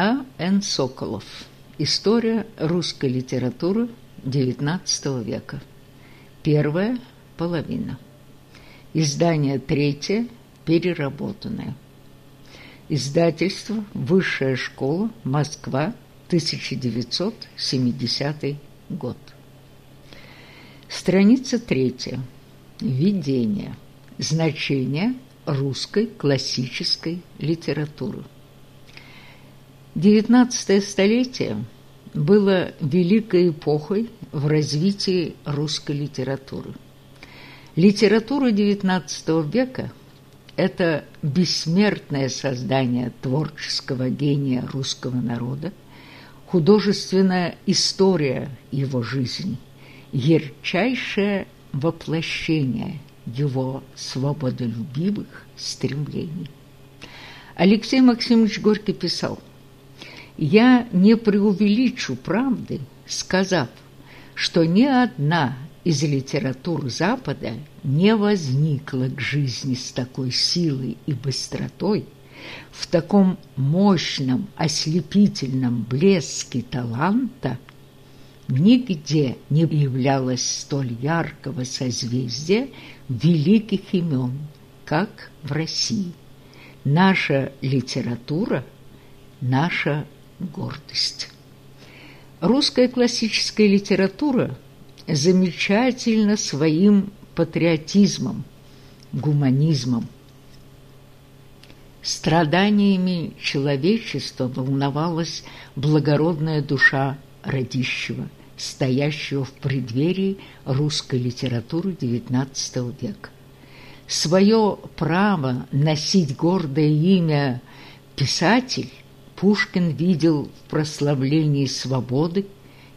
А. Н. Соколов. История русской литературы XIX века. Первая половина. Издание третье, переработанное. Издательство «Высшая школа. Москва. 1970 год». Страница третья. Введение. Значение русской классической литературы. XIX столетие было великой эпохой в развитии русской литературы. Литература XIX века – это бессмертное создание творческого гения русского народа, художественная история его жизни, ярчайшее воплощение его свободолюбивых стремлений. Алексей Максимович Горький писал – я не преувеличу правды, сказав, что ни одна из литератур Запада не возникла к жизни с такой силой и быстротой, в таком мощном ослепительном блеске таланта, нигде не являлось столь яркого созвездия великих имен, как в России. Наша литература – наша гордость. Русская классическая литература замечательна своим патриотизмом, гуманизмом. Страданиями человечества волновалась благородная душа Радищева, стоящего в преддверии русской литературы XIX века. Свое право носить гордое имя «писатель» Пушкин видел в прославлении свободы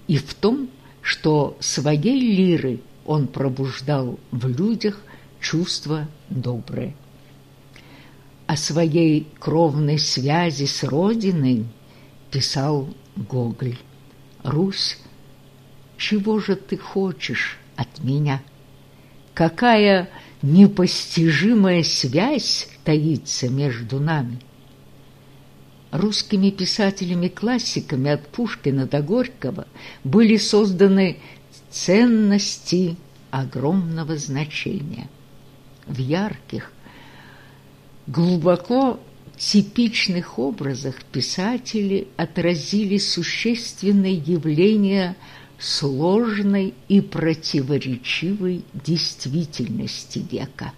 и в том, что своей лиры он пробуждал в людях чувство доброе. О своей кровной связи с Родиной писал Гоголь. «Русь, чего же ты хочешь от меня? Какая непостижимая связь таится между нами?» Русскими писателями-классиками от Пушкина до Горького были созданы ценности огромного значения. В ярких, глубоко типичных образах писатели отразили существенные явления сложной и противоречивой действительности века.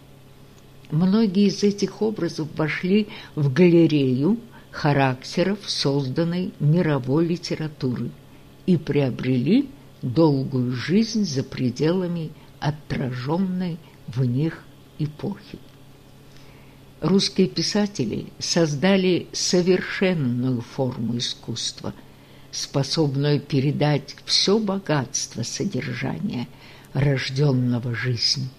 Многие из этих образов вошли в галерею характеров созданной мировой литературы и приобрели долгую жизнь за пределами отраженной в них эпохи. Русские писатели создали совершенную форму искусства, способную передать все богатство содержания рожденного жизни.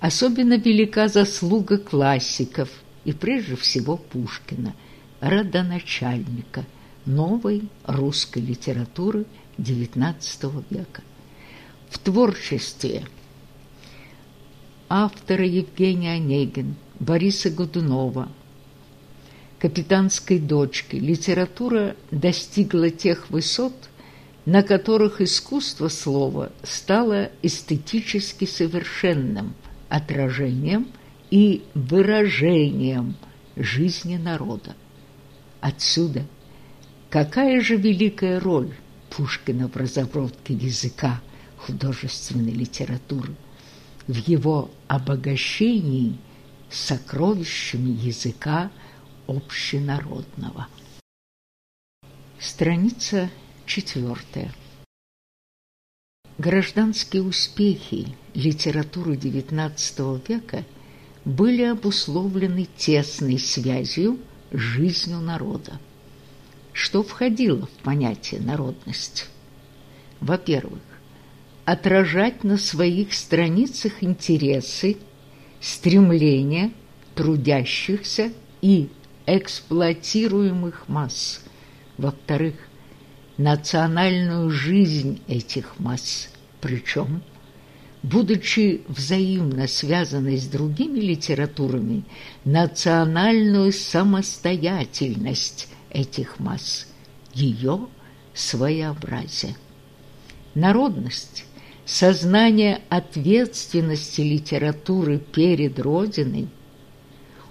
Особенно велика заслуга классиков и прежде всего Пушкина – родоначальника новой русской литературы XIX века. В творчестве автора Евгения Онегин, Бориса Годунова, «Капитанской дочки» литература достигла тех высот, на которых искусство слова стало эстетически совершенным отражением и выражением жизни народа. Отсюда какая же великая роль Пушкина в разработке языка художественной литературы, в его обогащении сокровищами языка общенародного. Страница четвертая. Гражданские успехи литературы XIX века были обусловлены тесной связью жизнью народа. Что входило в понятие народность? Во-первых, отражать на своих страницах интересы, стремления трудящихся и эксплуатируемых масс. Во-вторых, национальную жизнь этих масс, причем – будучи взаимно связанной с другими литературами, национальную самостоятельность этих масс, ее своеобразие. Народность, сознание ответственности литературы перед Родиной,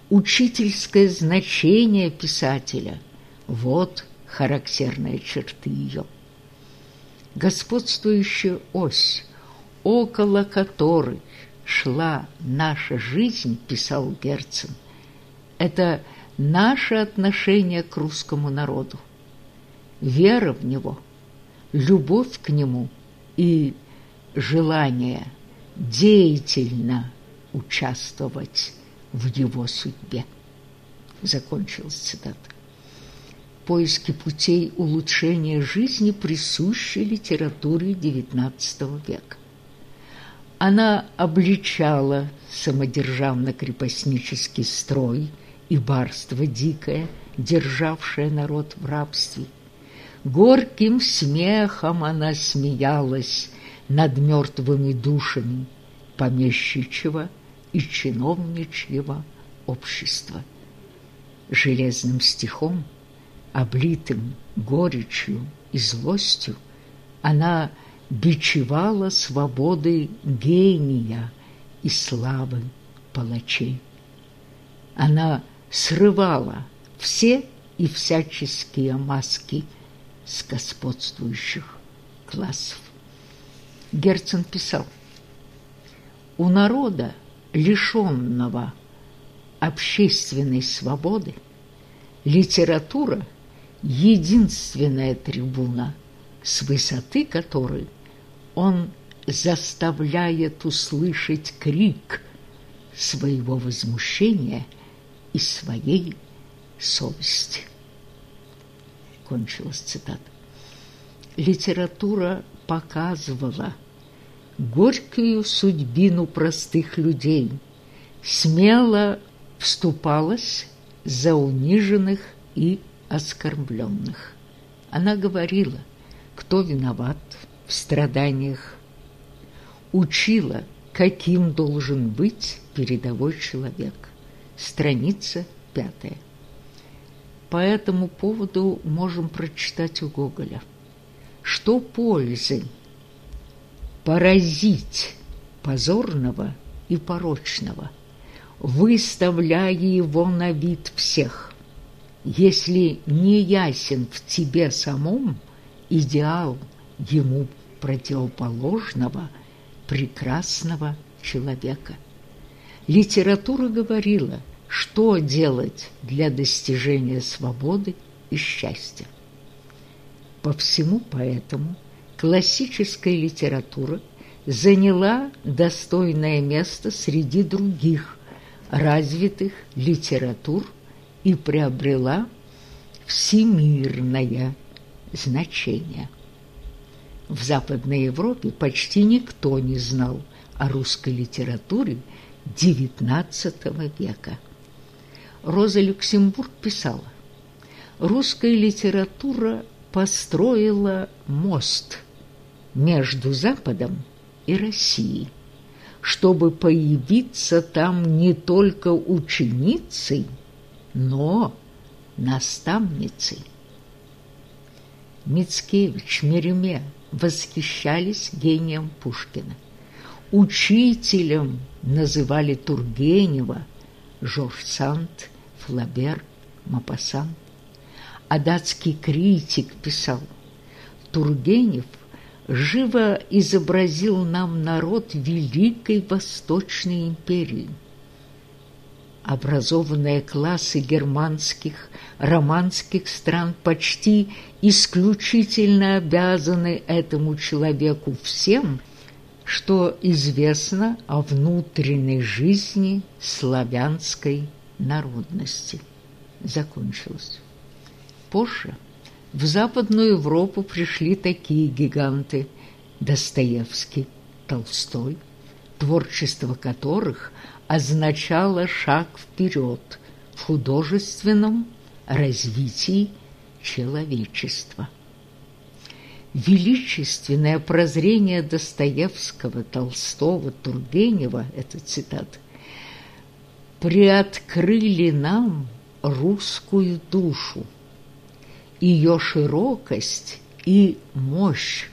учительское значение писателя – вот характерные черты ее. Господствующая ось, около которой шла наша жизнь, писал Герцен, это наше отношение к русскому народу, вера в него, любовь к нему и желание деятельно участвовать в его судьбе. Закончилась цитата. Поиски путей улучшения жизни присущи литературе XIX века. Она обличала самодержавно-крепостнический строй и барство дикое, державшее народ в рабстве. Горьким смехом она смеялась над мертвыми душами помещичьего и чиновничьего общества. Железным стихом, облитым горечью и злостью, она бичевала свободы гения и славы палачей. Она срывала все и всяческие маски с господствующих классов. Герцен писал, «У народа, лишенного общественной свободы, литература – единственная трибуна, с высоты которой он заставляет услышать крик своего возмущения и своей совести. Кончилась цитата. Литература показывала горькую судьбину простых людей, смело вступалась за униженных и оскорбленных. Она говорила, кто виноват в страданиях, учила, каким должен быть передовой человек. Страница пятая. По этому поводу можем прочитать у Гоголя. Что пользы поразить позорного и порочного, выставляя его на вид всех, если не ясен в тебе самом идеал ему противоположного прекрасного человека. Литература говорила, что делать для достижения свободы и счастья. По всему поэтому классическая литература заняла достойное место среди других развитых литератур и приобрела всемирное значение. В Западной Европе почти никто не знал о русской литературе XIX века. Роза Люксембург писала, «Русская литература построила мост между Западом и Россией, чтобы появиться там не только ученицей, но наставницей. Мицкевич, Мереме восхищались гением Пушкина. Учителем называли Тургенева, Жорж Санд, Флабер, Мапасан. А датский критик писал, Тургенев живо изобразил нам народ Великой Восточной империи – образованные классы германских, романских стран почти исключительно обязаны этому человеку всем, что известно о внутренней жизни славянской народности. Закончилось. Позже в Западную Европу пришли такие гиганты Достоевский, Толстой, творчество которых означало шаг вперед в художественном развитии человечества. Величественное прозрение Достоевского, Толстого, Тургенева, это цитат, приоткрыли нам русскую душу ее широкость и мощь,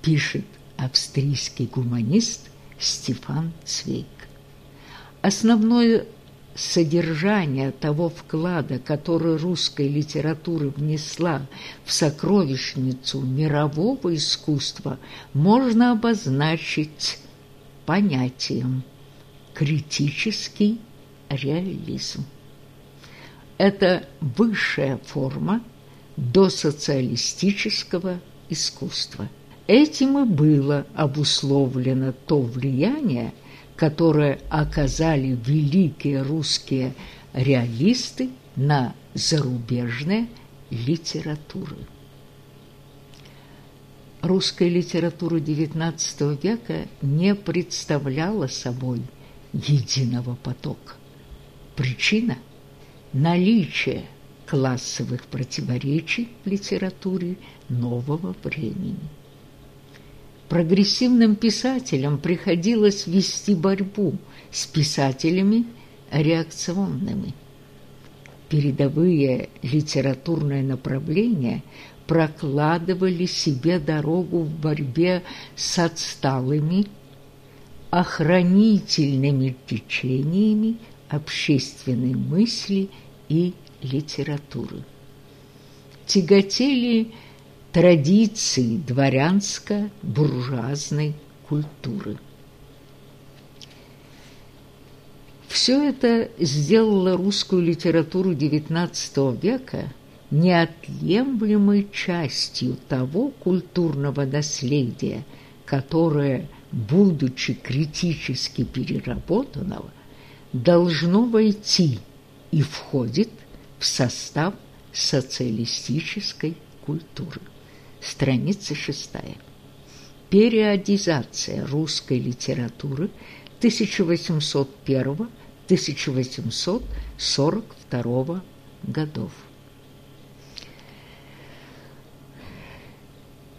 пишет австрийский гуманист Стефан Цвейк. Основное содержание того вклада, который русская литература внесла в сокровищницу мирового искусства, можно обозначить понятием «критический реализм». Это высшая форма досоциалистического искусства. Этим и было обусловлено то влияние, которое оказали великие русские реалисты на зарубежные литературы. Русская литература XIX века не представляла собой единого потока. Причина – наличие классовых противоречий в литературе нового времени. Прогрессивным писателям приходилось вести борьбу с писателями реакционными. Передовые литературные направления прокладывали себе дорогу в борьбе с отсталыми, охранительными течениями общественной мысли и литературы. Тяготели традиции дворянско-буржуазной культуры. Все это сделало русскую литературу XIX века неотъемлемой частью того культурного наследия, которое, будучи критически переработанного, должно войти и входит в состав социалистической культуры. Страница шестая. Периодизация русской литературы 1801-1842 годов.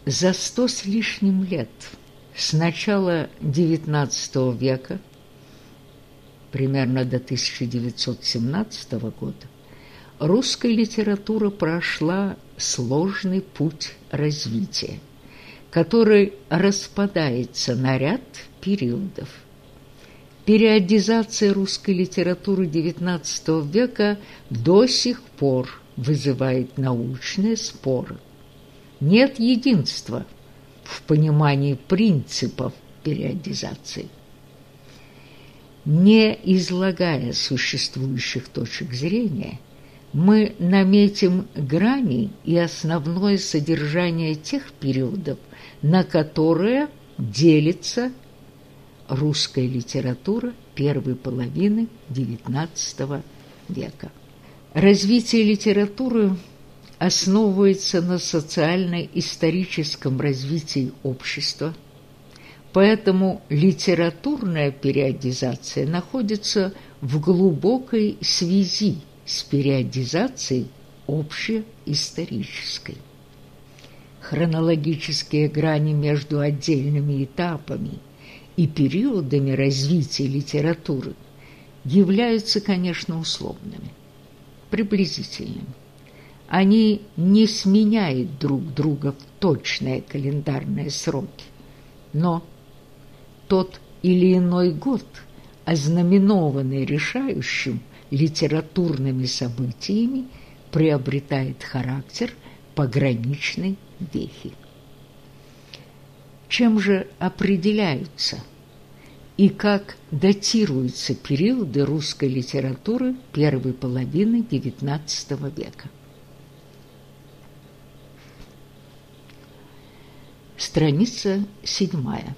За сто с лишним лет с начала XIX века, примерно до 1917 года, русская литература прошла сложный путь развития, который распадается на ряд периодов. Периодизация русской литературы XIX века до сих пор вызывает научные споры. Нет единства в понимании принципов периодизации. Не излагая существующих точек зрения – мы наметим грани и основное содержание тех периодов, на которые делится русская литература первой половины XIX века. Развитие литературы основывается на социально-историческом развитии общества, поэтому литературная периодизация находится в глубокой связи с периодизацией общеисторической. Хронологические грани между отдельными этапами и периодами развития литературы являются, конечно, условными, приблизительными. Они не сменяют друг друга в точные календарные сроки, но тот или иной год, ознаменованный решающим – литературными событиями приобретает характер пограничной вехи. Чем же определяются и как датируются периоды русской литературы первой половины XIX века? Страница седьмая.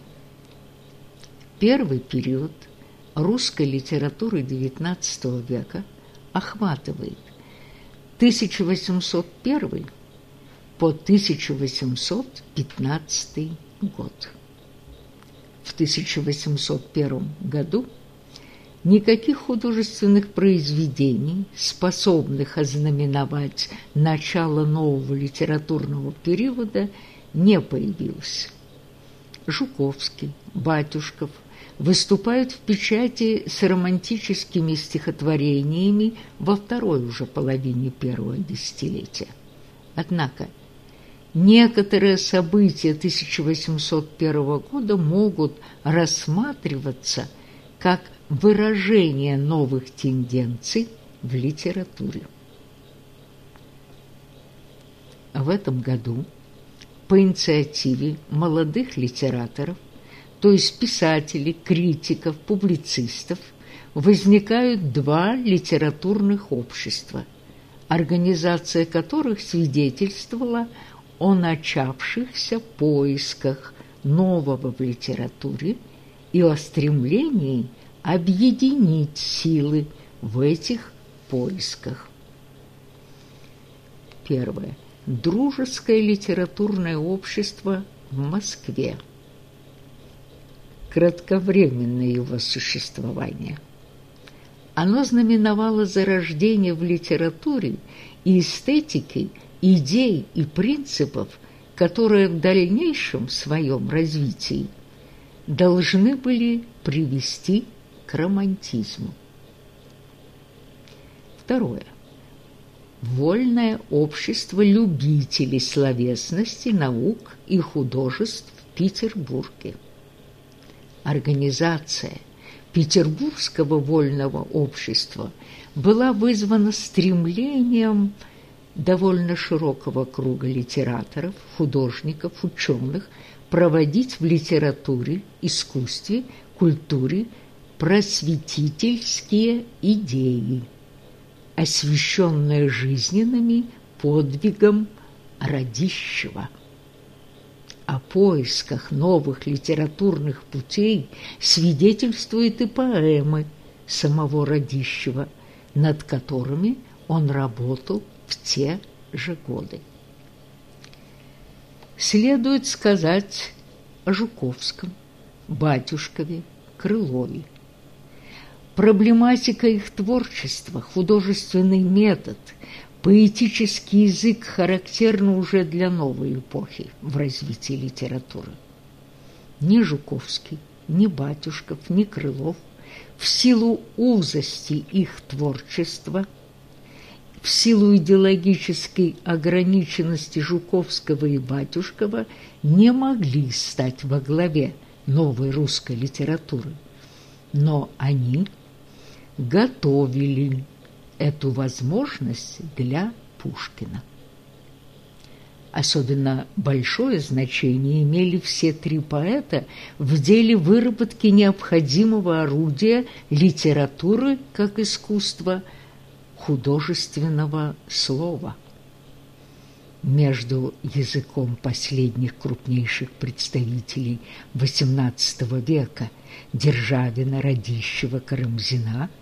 Первый период – русской литературы XIX века охватывает 1801 по 1815 год. В 1801 году никаких художественных произведений, способных ознаменовать начало нового литературного периода, не появилось. Жуковский, Батюшков – выступают в печати с романтическими стихотворениями во второй уже половине первого десятилетия. Однако некоторые события 1801 года могут рассматриваться как выражение новых тенденций в литературе. В этом году по инициативе молодых литераторов, то есть писателей, критиков, публицистов, возникают два литературных общества, организация которых свидетельствовала о начавшихся поисках нового в литературе и о стремлении объединить силы в этих поисках. Первое. Дружеское литературное общество в Москве. Кратковременное его существование. Оно знаменовало зарождение в литературе и эстетике идей и принципов, которые в дальнейшем своем развитии должны были привести к романтизму. Второе вольное общество любителей словесности, наук и художеств в Петербурге. Организация Петербургского вольного общества была вызвана стремлением довольно широкого круга литераторов, художников, ученых проводить в литературе, искусстве, культуре просветительские идеи освященная жизненными подвигом Радищева. О поисках новых литературных путей свидетельствуют и поэмы самого Радищева, над которыми он работал в те же годы. Следует сказать о Жуковском, Батюшкове, Крылове. Проблематика их творчества, художественный метод, поэтический язык характерны уже для новой эпохи в развитии литературы. Ни Жуковский, ни Батюшков, ни Крылов в силу узости их творчества, в силу идеологической ограниченности Жуковского и Батюшкова не могли стать во главе новой русской литературы. Но они – готовили эту возможность для Пушкина. Особенно большое значение имели все три поэта в деле выработки необходимого орудия литературы как искусства художественного слова. Между языком последних крупнейших представителей XVIII века Державина, Радищева, Карамзина –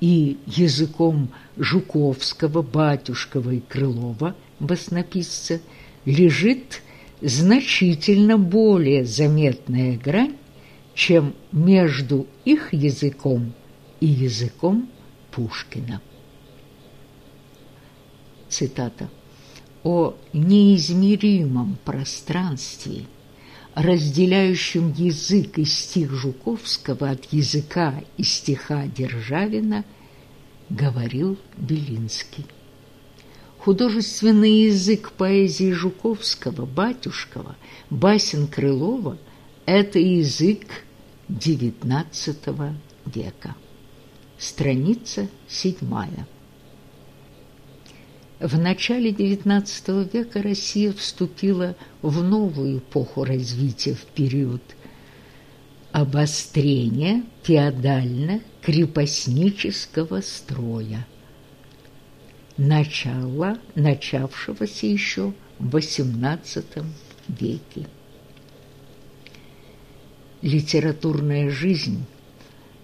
и языком Жуковского, Батюшкова и Крылова, баснописца, лежит значительно более заметная грань, чем между их языком и языком Пушкина. Цитата. «О неизмеримом пространстве – разделяющим язык и стих Жуковского от языка и стиха Державина, говорил Белинский. Художественный язык поэзии Жуковского, Батюшкова, басен Крылова – это язык XIX века. Страница седьмая. В начале XIX века Россия вступила в новую эпоху развития в период обострения феодально-крепостнического строя, начало начавшегося еще в XVIII веке. Литературная жизнь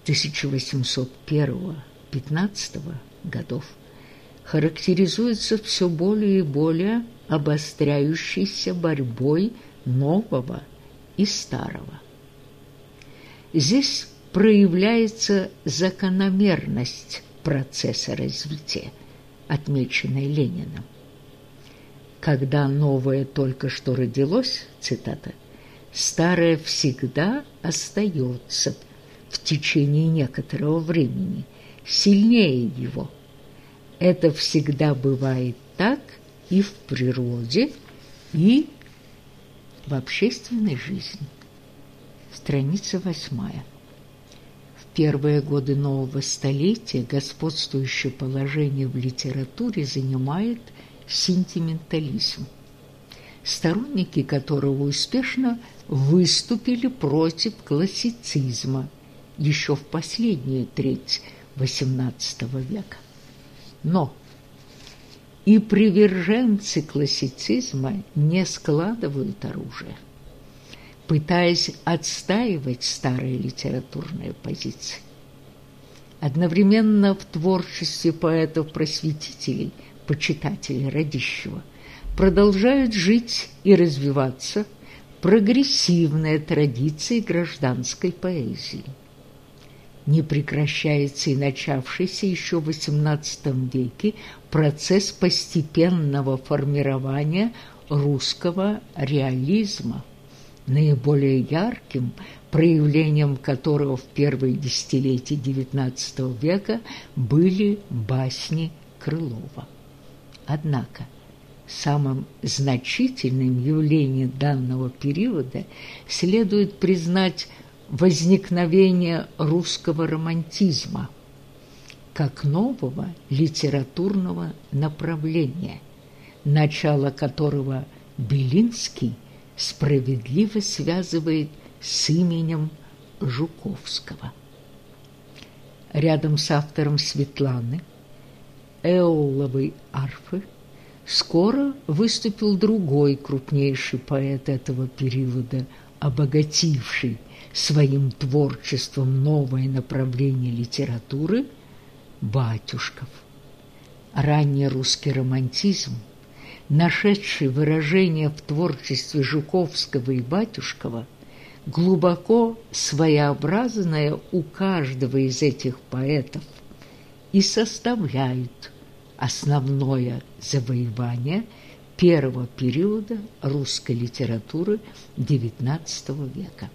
1801-15 годов – характеризуется все более и более обостряющейся борьбой нового и старого. Здесь проявляется закономерность процесса развития, отмеченной Лениным. Когда новое только что родилось, цитата, старое всегда остается в течение некоторого времени, сильнее его – это всегда бывает так и в природе, и в общественной жизни. Страница восьмая. В первые годы нового столетия господствующее положение в литературе занимает сентиментализм, сторонники которого успешно выступили против классицизма еще в последнюю треть XVIII века. Но и приверженцы классицизма не складывают оружие, пытаясь отстаивать старые литературные позиции. Одновременно в творчестве поэтов-просветителей, почитателей Радищева, продолжают жить и развиваться прогрессивные традиции гражданской поэзии – не прекращается и начавшийся еще в XVIII веке процесс постепенного формирования русского реализма, наиболее ярким проявлением которого в первые десятилетия XIX века были басни Крылова. Однако самым значительным явлением данного периода следует признать возникновение русского романтизма как нового литературного направления, начало которого Белинский справедливо связывает с именем Жуковского. Рядом с автором Светланы, Эоловой арфы, скоро выступил другой крупнейший поэт этого периода, обогативший своим творчеством новое направление литературы Батюшков. Ранний русский романтизм, нашедший выражение в творчестве Жуковского и Батюшкова, глубоко своеобразное у каждого из этих поэтов и составляют основное завоевание первого периода русской литературы XIX века.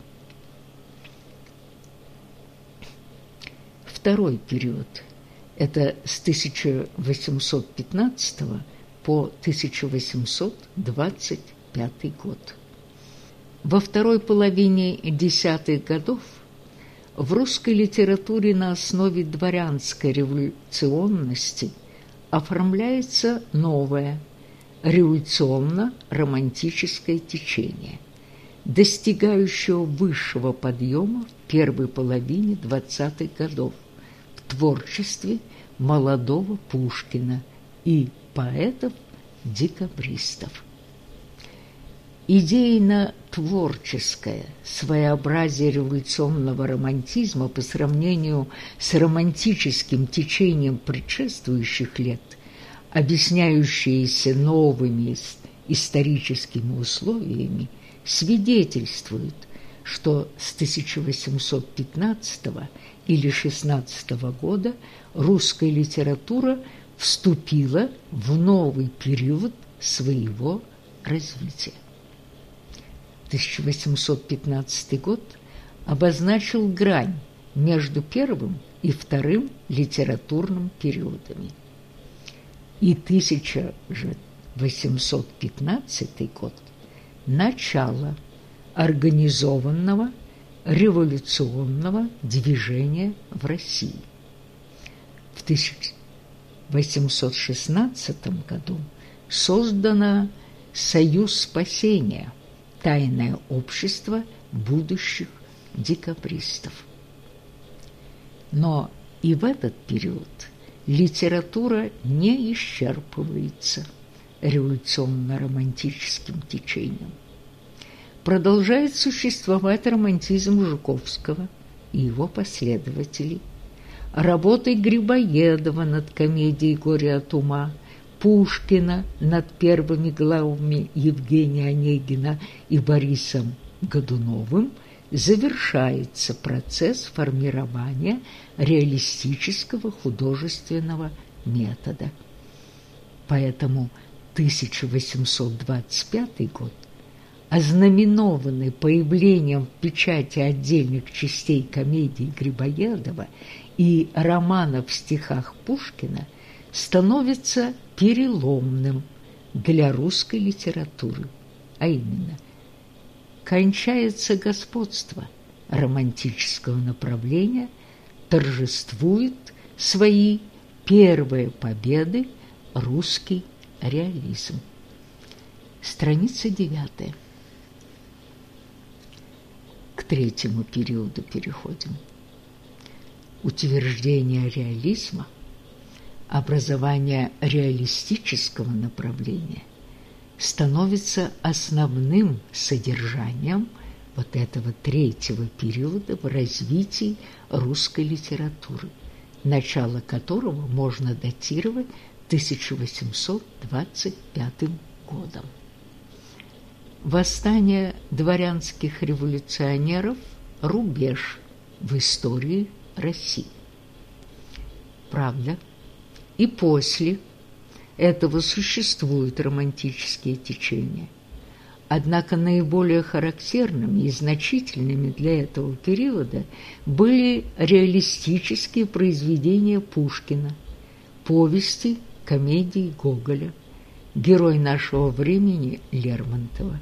Второй период. Это с 1815 по 1825 год. Во второй половине десятых годов в русской литературе на основе дворянской революционности оформляется новое революционно-романтическое течение, достигающее высшего подъема в первой половине 20-х годов творчестве молодого Пушкина и поэтов-декабристов. Идейно-творческое своеобразие революционного романтизма по сравнению с романтическим течением предшествующих лет, объясняющееся новыми историческими условиями, свидетельствует, что с 1815 или 16 года русская литература вступила в новый период своего развития. 1815 год обозначил грань между первым и вторым литературным периодами. И 1815 год – начало организованного революционного движения в России. В 1816 году создано Союз спасения, тайное общество будущих декабристов. Но и в этот период литература не исчерпывается революционно-романтическим течением продолжает существовать романтизм Жуковского и его последователей, работы Грибоедова над комедией «Горе от ума», Пушкина над первыми главами Евгения Онегина и Борисом Годуновым завершается процесс формирования реалистического художественного метода. Поэтому 1825 год ознаменованный появлением в печати отдельных частей комедии Грибоедова и романов в стихах Пушкина, становится переломным для русской литературы, а именно кончается господство романтического направления, торжествует свои первые победы русский реализм. Страница девятая. К третьему периоду переходим. Утверждение реализма, образование реалистического направления становится основным содержанием вот этого третьего периода в развитии русской литературы, начало которого можно датировать 1825 годом. Восстание дворянских революционеров – рубеж в истории России. Правда, и после этого существуют романтические течения. Однако наиболее характерными и значительными для этого периода были реалистические произведения Пушкина, повести, комедии Гоголя, герой нашего времени Лермонтова.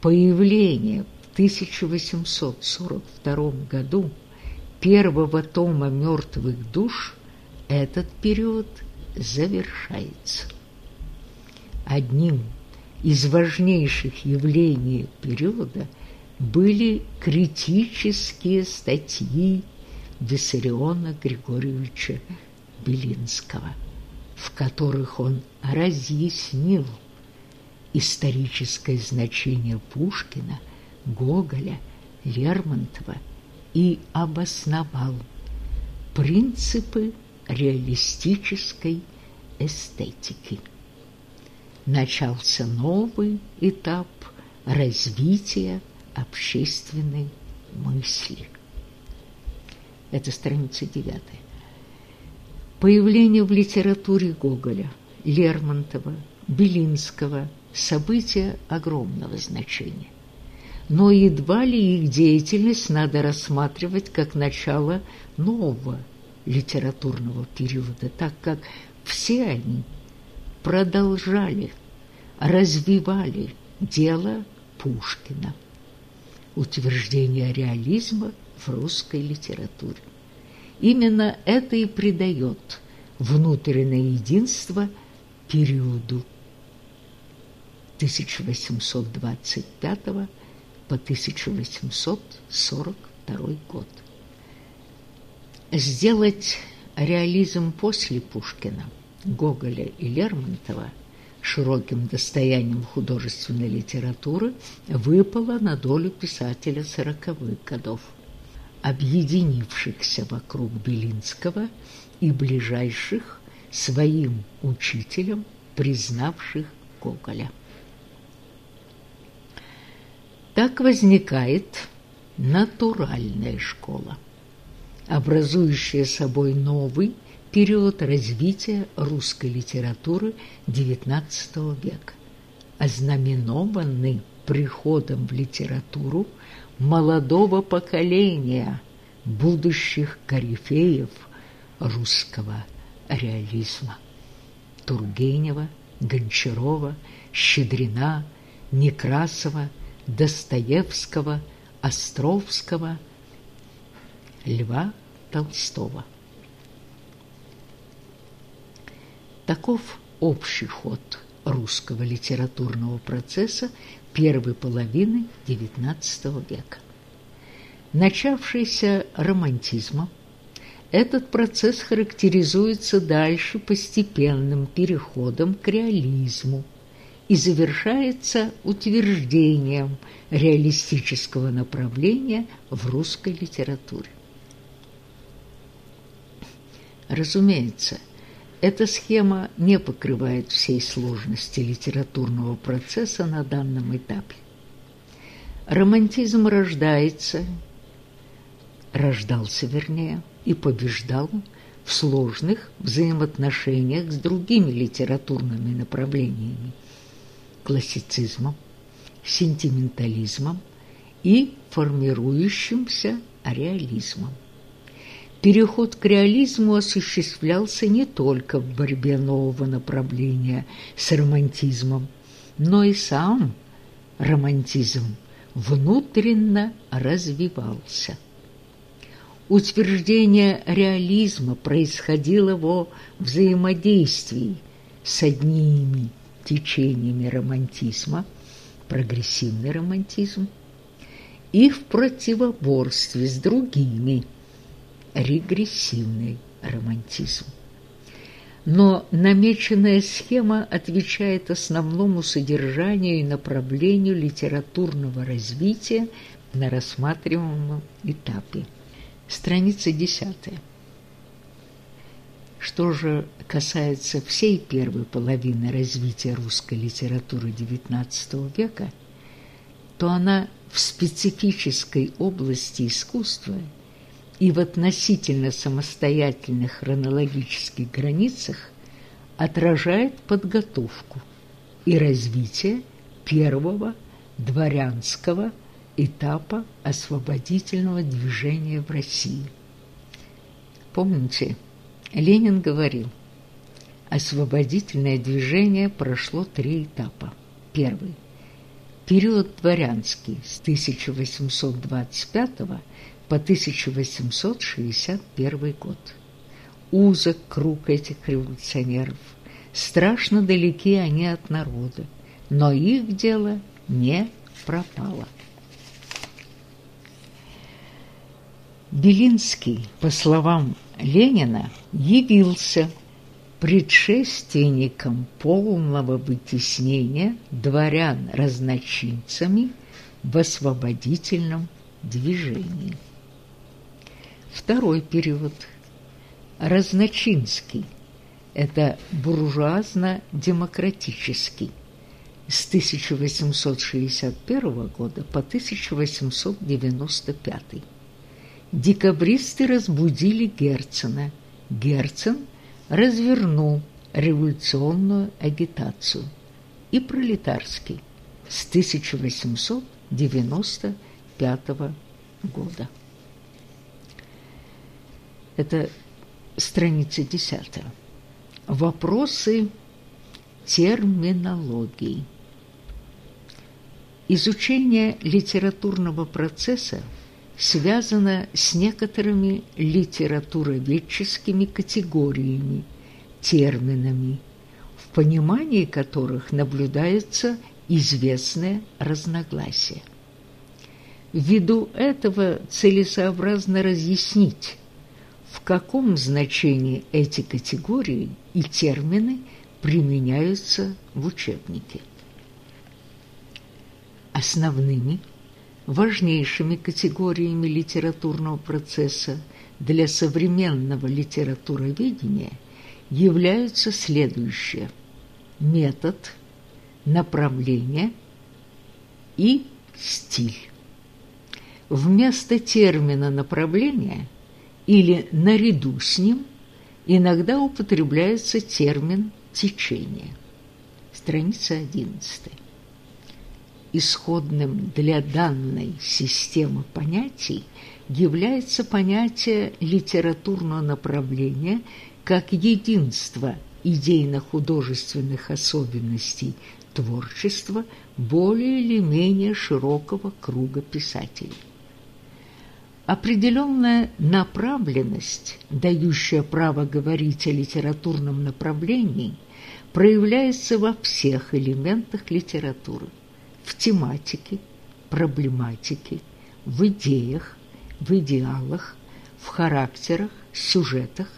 Появление в 1842 году первого тома «Мертвых душ» этот период завершается. Одним из важнейших явлений периода были критические статьи Виссариона Григорьевича Белинского – в которых он разъяснил историческое значение Пушкина, Гоголя, Лермонтова и обосновал принципы реалистической эстетики. Начался новый этап развития общественной мысли. Это страница девятая. Появление в литературе Гоголя, Лермонтова, Белинского – события огромного значения. Но едва ли их деятельность надо рассматривать как начало нового литературного периода, так как все они продолжали, развивали дело Пушкина, утверждение реализма в русской литературе. Именно это и придает внутреннее единство периоду 1825 по 1842 год. Сделать реализм после Пушкина, Гоголя и Лермонтова широким достоянием художественной литературы выпало на долю писателя сороковых годов объединившихся вокруг Белинского и ближайших своим учителем, признавших Гоголя. Так возникает натуральная школа, образующая собой новый период развития русской литературы XIX века, ознаменованный приходом в литературу молодого поколения будущих корифеев русского реализма. Тургенева, Гончарова, Щедрина, Некрасова, Достоевского, Островского, Льва Толстого. Таков общий ход русского литературного процесса первой половины XIX века. Начавшийся романтизмом, этот процесс характеризуется дальше постепенным переходом к реализму и завершается утверждением реалистического направления в русской литературе. Разумеется, эта схема не покрывает всей сложности литературного процесса на данном этапе. Романтизм рождается, рождался вернее, и побеждал в сложных взаимоотношениях с другими литературными направлениями – классицизмом, сентиментализмом и формирующимся реализмом. Переход к реализму осуществлялся не только в борьбе нового направления с романтизмом, но и сам романтизм внутренно развивался. Утверждение реализма происходило во взаимодействии с одними течениями романтизма, прогрессивный романтизм, и в противоборстве с другими – регрессивный романтизм. Но намеченная схема отвечает основному содержанию и направлению литературного развития на рассматриваемом этапе. Страница 10. Что же касается всей первой половины развития русской литературы XIX века, то она в специфической области искусства – и в относительно самостоятельных хронологических границах отражает подготовку и развитие первого дворянского этапа освободительного движения в России. Помните, Ленин говорил, освободительное движение прошло три этапа. Первый – период дворянский с 1825 по 1861 год. Узок круг этих революционеров. Страшно далеки они от народа, но их дело не пропало. Белинский, по словам Ленина, явился предшественником полного вытеснения дворян разночинцами в освободительном движении. Второй период – разночинский, это буржуазно-демократический, с 1861 года по 1895. Декабристы разбудили Герцена. Герцен развернул революционную агитацию и пролетарский с 1895 года. Это страница 10. Вопросы терминологии. Изучение литературного процесса связано с некоторыми литературоведческими категориями, терминами, в понимании которых наблюдается известное разногласие. Ввиду этого целесообразно разъяснить, в каком значении эти категории и термины применяются в учебнике. Основными, важнейшими категориями литературного процесса для современного литературоведения являются следующие – метод, направление и стиль. Вместо термина «направление» или наряду с ним иногда употребляется термин «течение». Страница 11. Исходным для данной системы понятий является понятие литературного направления как единство идейно-художественных особенностей творчества более или менее широкого круга писателей. Определенная направленность, дающая право говорить о литературном направлении, проявляется во всех элементах литературы, в тематике, проблематике, в идеях, в идеалах, в характерах, сюжетах,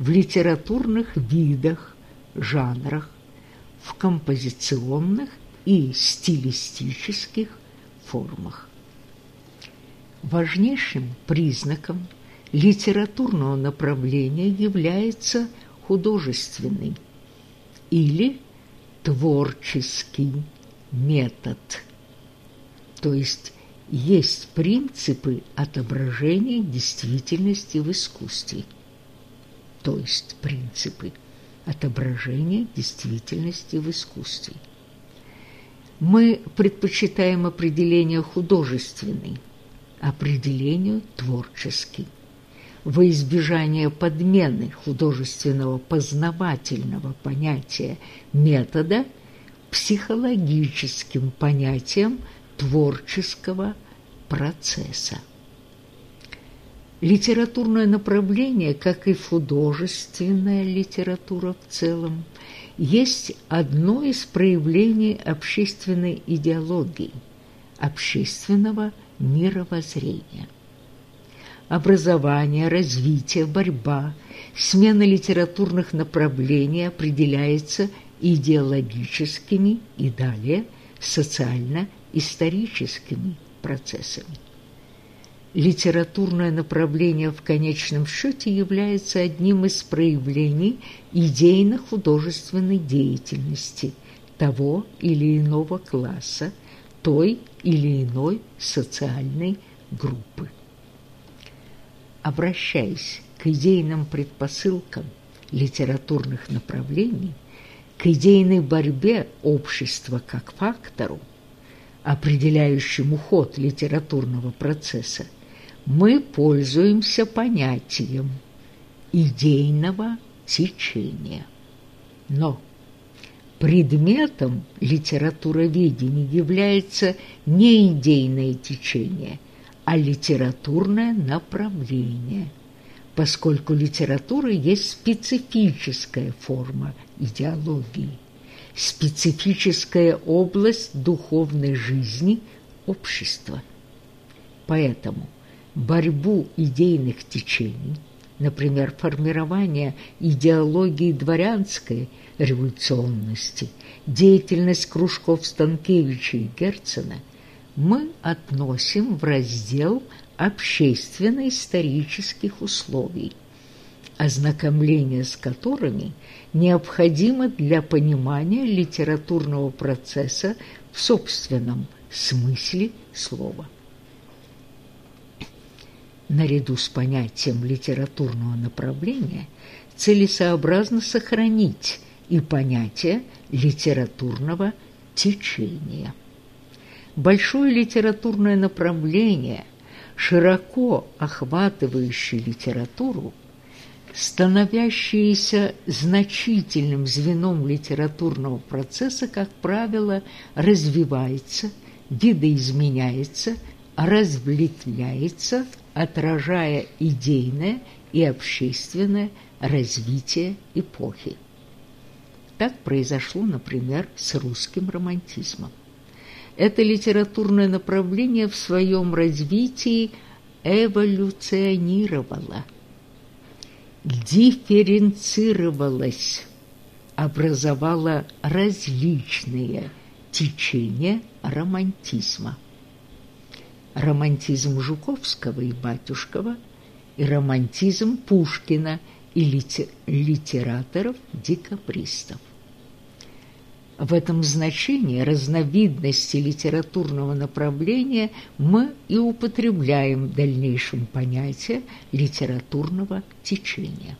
в литературных видах, жанрах, в композиционных и стилистических формах. Важнейшим признаком литературного направления является художественный или творческий метод, то есть есть принципы отображения действительности в искусстве, то есть принципы отображения действительности в искусстве. Мы предпочитаем определение художественный – определению творческий. во избежание подмены художественного познавательного понятия метода психологическим понятием творческого процесса. Литературное направление, как и художественная литература в целом, есть одно из проявлений общественной идеологии, общественного мировоззрения. Образование, развитие, борьба, смена литературных направлений определяется идеологическими и далее социально-историческими процессами. Литературное направление в конечном счете является одним из проявлений идейно-художественной деятельности того или иного класса, той или иной социальной группы. Обращаясь к идейным предпосылкам литературных направлений, к идейной борьбе общества как фактору, определяющему ход литературного процесса, мы пользуемся понятием идейного течения. Но предметом литературоведения является не идейное течение, а литературное направление, поскольку литература есть специфическая форма идеологии, специфическая область духовной жизни общества. Поэтому борьбу идейных течений, например, формирование идеологии дворянской революционности, деятельность кружков Станкевича и Герцена, мы относим в раздел общественно-исторических условий, ознакомление с которыми необходимо для понимания литературного процесса в собственном смысле слова наряду с понятием литературного направления целесообразно сохранить и понятие литературного течения. Большое литературное направление, широко охватывающее литературу, становящееся значительным звеном литературного процесса, как правило, развивается, видоизменяется, разветвляется отражая идейное и общественное развитие эпохи. Так произошло, например, с русским романтизмом. Это литературное направление в своем развитии эволюционировало, дифференцировалось, образовало различные течения романтизма романтизм Жуковского и Батюшкова и романтизм Пушкина и литераторов-декабристов. В этом значении разновидности литературного направления мы и употребляем в дальнейшем понятие литературного течения.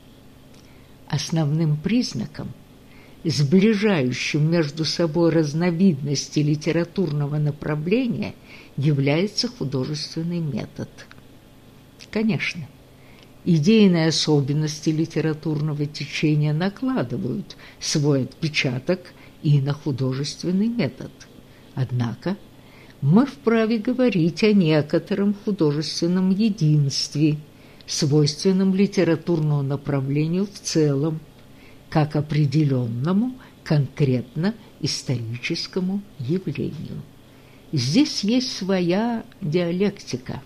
Основным признаком, сближающим между собой разновидности литературного направления – является художественный метод. Конечно, идейные особенности литературного течения накладывают свой отпечаток и на художественный метод. Однако мы вправе говорить о некотором художественном единстве, свойственном литературному направлению в целом, как определенному конкретно историческому явлению. Здесь есть своя диалектика.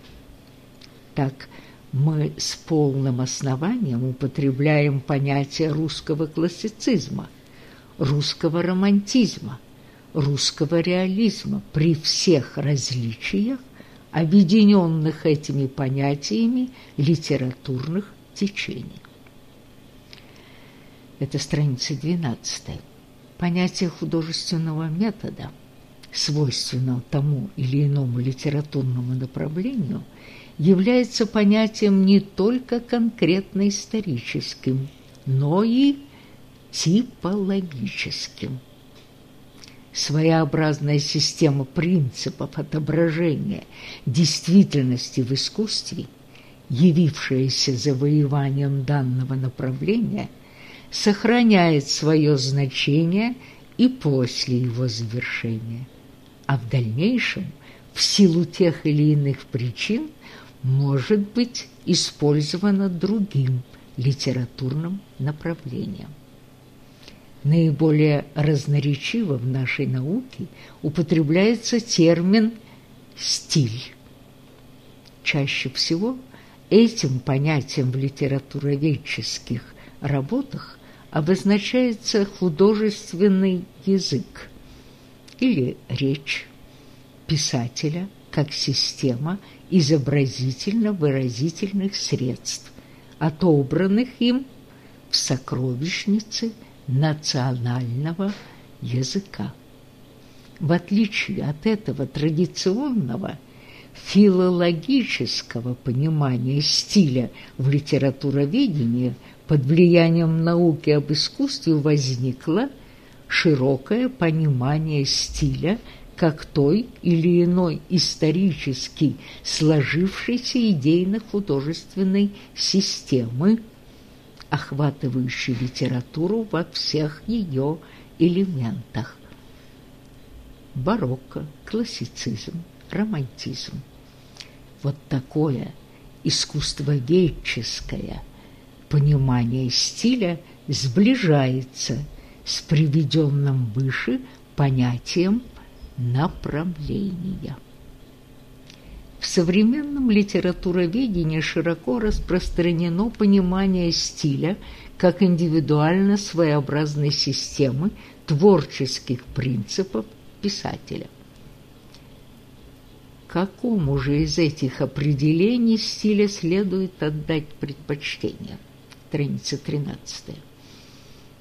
Так мы с полным основанием употребляем понятие русского классицизма, русского романтизма, русского реализма при всех различиях, объединенных этими понятиями литературных течений. Это страница 12. Понятие художественного метода – свойственно тому или иному литературному направлению, является понятием не только конкретно историческим, но и типологическим. Своеобразная система принципов отображения действительности в искусстве явившееся завоеванием данного направления, сохраняет свое значение и после его завершения, а в дальнейшем, в силу тех или иных причин, может быть использовано другим литературным направлением. Наиболее разноречиво в нашей науке употребляется термин «стиль». Чаще всего этим понятием в литературоведческих работах обозначается художественный язык или речь писателя как система изобразительно-выразительных средств, отобранных им в сокровищнице национального языка. В отличие от этого традиционного филологического понимания стиля в литературоведении под влиянием науки об искусстве возникло широкое понимание стиля как той или иной исторически сложившейся идейно-художественной системы, охватывающей литературу во всех ее элементах. Барокко, классицизм, романтизм. Вот такое искусствоведческое понимание стиля сближается с приведенным выше понятием направления. В современном литературоведении широко распространено понимание стиля как индивидуально своеобразной системы творческих принципов писателя. Какому же из этих определений стиля следует отдать предпочтение? Страница 13.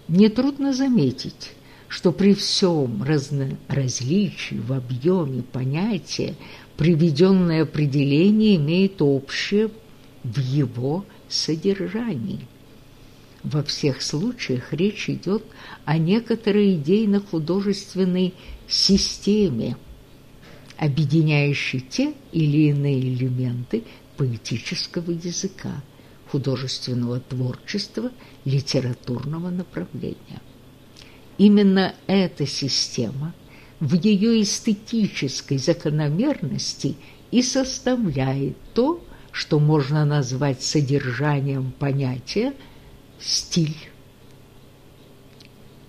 Нетрудно заметить, что при всем разноразличии в объеме понятия приведенное определение имеет общее в его содержании. Во всех случаях речь идет о некоторой идейно-художественной системе, объединяющей те или иные элементы поэтического языка, художественного творчества, литературного направления. Именно эта система в ее эстетической закономерности и составляет то, что можно назвать содержанием понятия «стиль».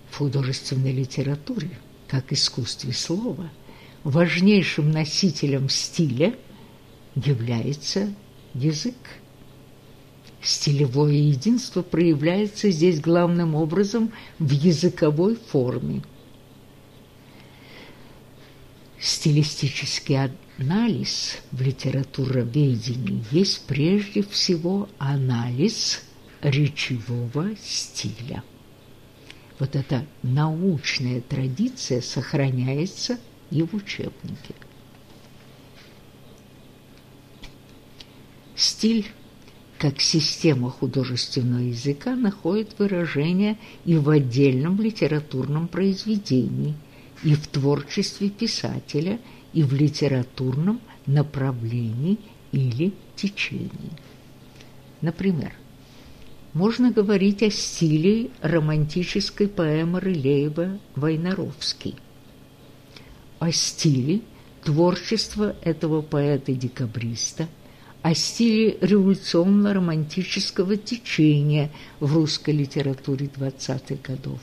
В художественной литературе, как искусстве слова, важнейшим носителем стиля является язык. Стилевое единство проявляется здесь главным образом в языковой форме. Стилистический анализ в литературоведении есть прежде всего анализ речевого стиля. Вот эта научная традиция сохраняется и в учебнике. Стиль как система художественного языка находит выражение и в отдельном литературном произведении, и в творчестве писателя, и в литературном направлении или течении. Например, можно говорить о стиле романтической поэмы Рылеева «Войнаровский», о стиле творчества этого поэта-декабриста – о стиле революционно-романтического течения в русской литературе 20-х годов.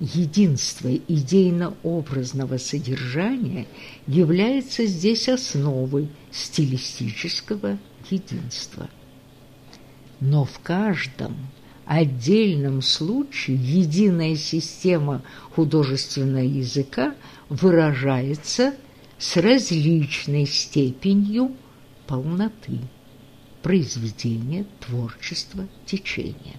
Единство идейно-образного содержания является здесь основой стилистического единства. Но в каждом отдельном случае единая система художественного языка выражается с различной степенью полноты произведения, творчества, течения.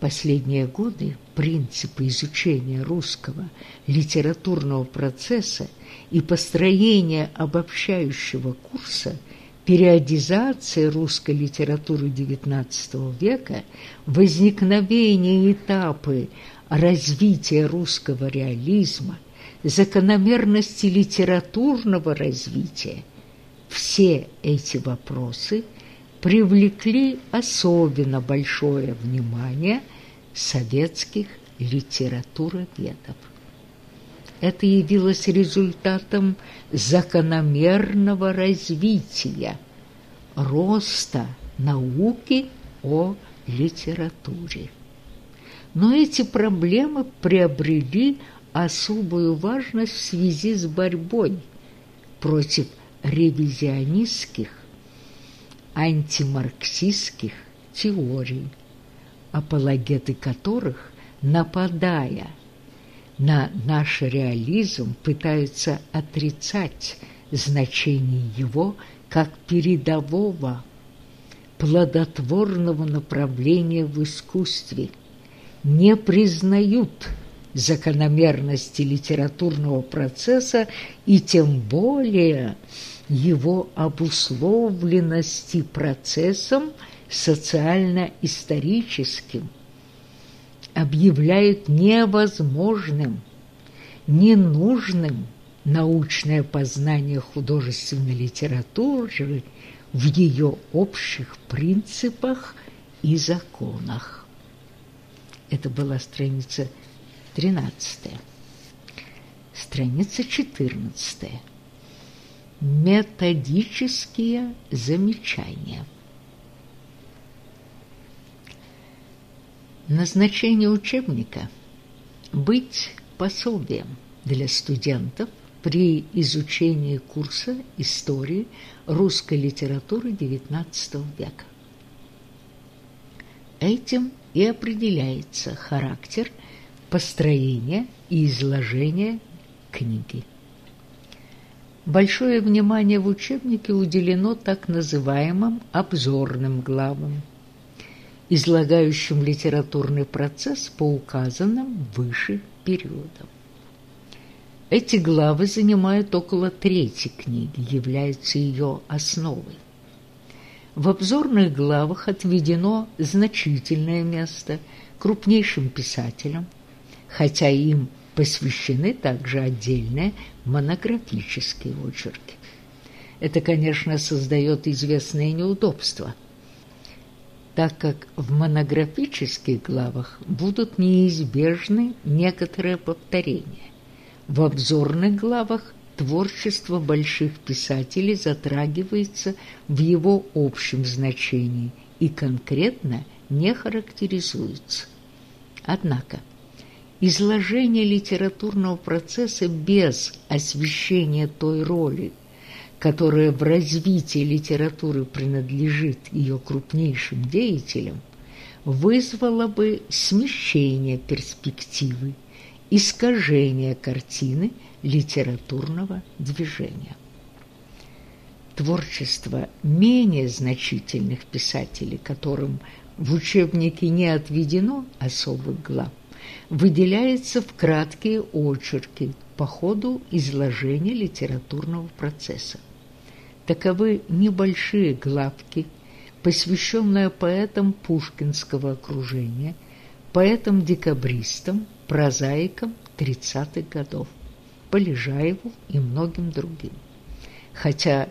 Последние годы принципы изучения русского литературного процесса и построения обобщающего курса периодизации русской литературы XIX века, возникновение этапы развития русского реализма, закономерности литературного развития – все эти вопросы привлекли особенно большое внимание советских литературоведов. Это явилось результатом закономерного развития, роста науки о литературе. Но эти проблемы приобрели особую важность в связи с борьбой против ревизионистских, антимарксистских теорий, апологеты которых, нападая на наш реализм, пытаются отрицать значение его как передового плодотворного направления в искусстве, не признают закономерности литературного процесса и тем более его обусловленности процессом социально-историческим, объявляют невозможным, ненужным научное познание художественной литературы в ее общих принципах и законах. Это была страница 13. Страница 14. Методические замечания. Назначение учебника – быть пособием для студентов при изучении курса истории русской литературы XIX века. Этим и определяется характер построения и изложения книги. Большое внимание в учебнике уделено так называемым обзорным главам, излагающим литературный процесс по указанным выше периодам. Эти главы занимают около трети книги, являются ее основой. В обзорных главах отведено значительное место крупнейшим писателям, хотя им посвящены также отдельные монографические очерки. Это, конечно, создает известные неудобства, так как в монографических главах будут неизбежны некоторые повторения. В обзорных главах творчество больших писателей затрагивается в его общем значении и конкретно не характеризуется. Однако, изложение литературного процесса без освещения той роли, которая в развитии литературы принадлежит ее крупнейшим деятелям, вызвало бы смещение перспективы, искажение картины литературного движения. Творчество менее значительных писателей, которым в учебнике не отведено особых глав, выделяется в краткие очерки по ходу изложения литературного процесса. Таковы небольшие главки, посвященные поэтам пушкинского окружения, поэтам-декабристам, прозаикам 30-х годов, Полежаеву и многим другим. Хотя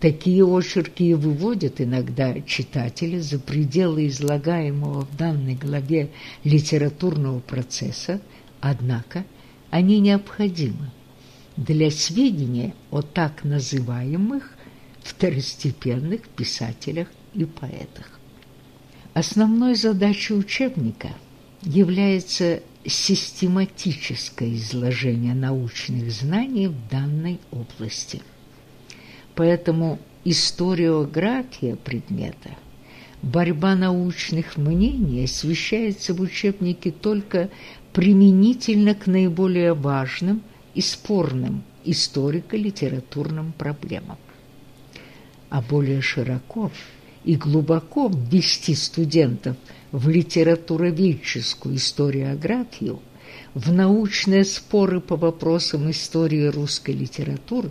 Такие очерки и выводят иногда читателя за пределы излагаемого в данной главе литературного процесса, однако они необходимы для сведения о так называемых второстепенных писателях и поэтах. Основной задачей учебника является систематическое изложение научных знаний в данной области – Поэтому историография предмета, борьба научных мнений освещается в учебнике только применительно к наиболее важным и спорным историко-литературным проблемам. А более широко и глубоко ввести студентов в литературоведческую историографию, в научные споры по вопросам истории русской литературы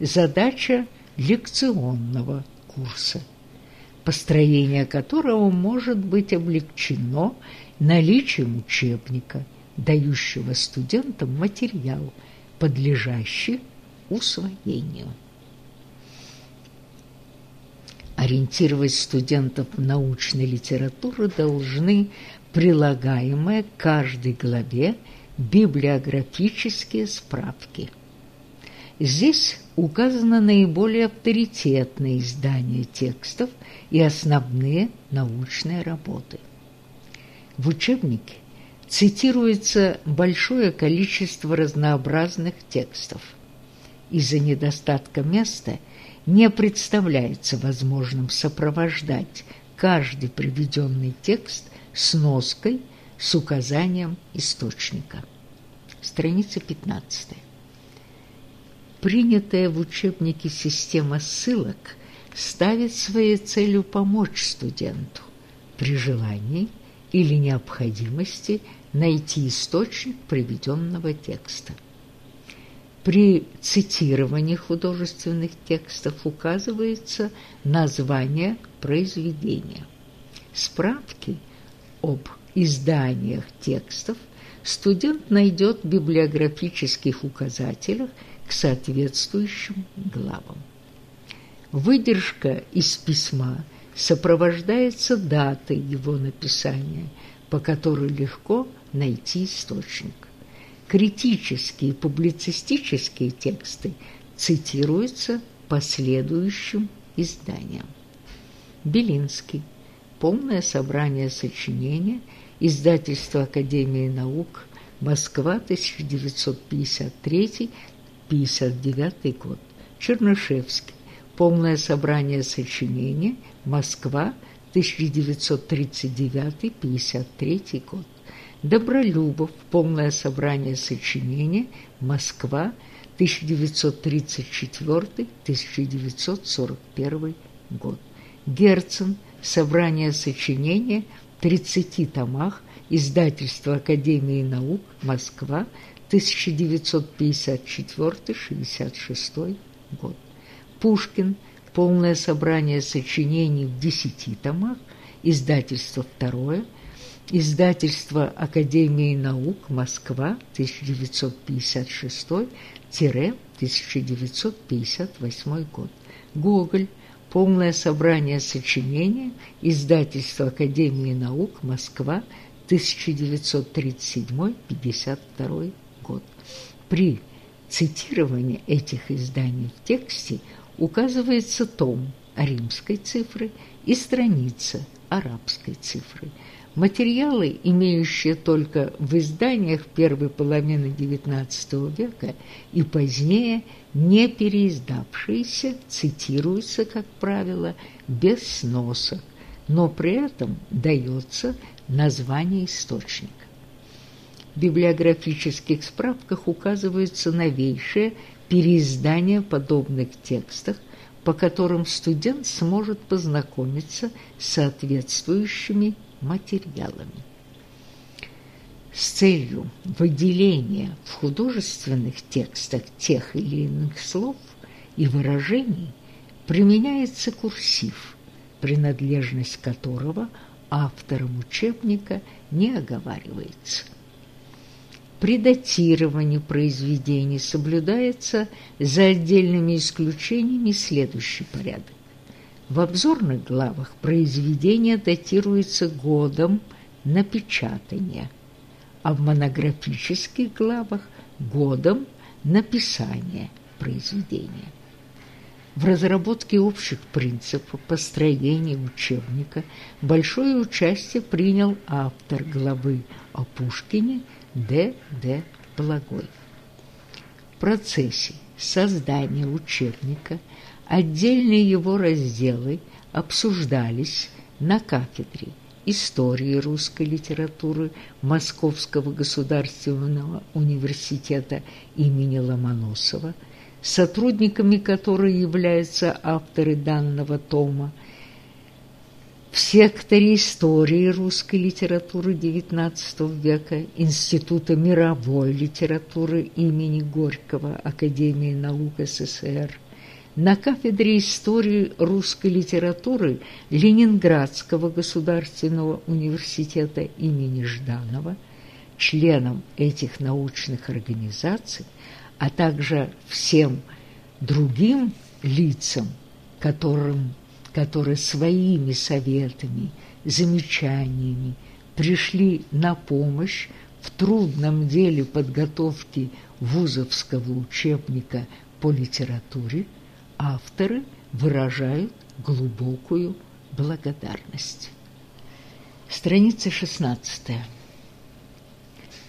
задача лекционного курса, построение которого может быть облегчено наличием учебника, дающего студентам материал, подлежащий усвоению. Ориентировать студентов в научной литературе должны прилагаемые к каждой главе библиографические справки. Здесь указаны наиболее авторитетные издания текстов и основные научные работы. В учебнике цитируется большое количество разнообразных текстов. Из-за недостатка места не представляется возможным сопровождать каждый приведенный текст сноской с указанием источника. Страница 15. Принятая в учебнике система ссылок ставит своей целью помочь студенту при желании или необходимости найти источник приведенного текста. При цитировании художественных текстов указывается название произведения. Справки об изданиях текстов студент найдет в библиографических указателях к соответствующим главам. Выдержка из письма сопровождается датой его написания, по которой легко найти источник. Критические публицистические тексты цитируются последующим изданиям. Белинский. Полное собрание сочинения. Издательство Академии наук. Москва, 1953-59 год. Чернышевский. Полное собрание сочинения. Москва, 1939-53 год. Добролюбов. Полное собрание сочинения. Москва, 1934-1941 год. Герцен. Собрание сочинения в 30 томах. Издательство Академии наук. Москва, 1954-66 год. Пушкин. Полное собрание сочинений в 10 томах. Издательство второе. Издательство Академии наук. Москва, 1956-1958 год. Гоголь. Полное собрание сочинений. Издательство Академии наук. Москва, 1937-52 год. При цитировании этих изданий в тексте указывается том римской цифры и страница арабской цифры. Материалы, имеющие только в изданиях первой половины XIX века и позднее не переиздавшиеся, цитируются, как правило, без сносок, но при этом дается название источника. Библиографических справках указываются новейшие переиздания подобных текстов, по которым студент сможет познакомиться с соответствующими материалами. С целью выделения в художественных текстах тех или иных слов и выражений применяется курсив, принадлежность которого автором учебника не оговаривается. При датировании произведений соблюдается за отдельными исключениями следующий порядок. В обзорных главах произведение датируется годом напечатания, а в монографических главах – годом написания произведения. В разработке общих принципов построения учебника большое участие принял автор главы о Пушкине Д. Д. Благой. В процессе создания учебника отдельные его разделы обсуждались на кафедре истории русской литературы Московского государственного университета имени Ломоносова, сотрудниками которой являются авторы данного тома, в секторе истории русской литературы XIX века Института мировой литературы имени Горького Академии наук СССР, на кафедре истории русской литературы Ленинградского государственного университета имени Жданова, членам этих научных организаций, а также всем другим лицам, которым которые своими советами, замечаниями пришли на помощь в трудном деле подготовки вузовского учебника по литературе, авторы выражают глубокую благодарность. Страница 16.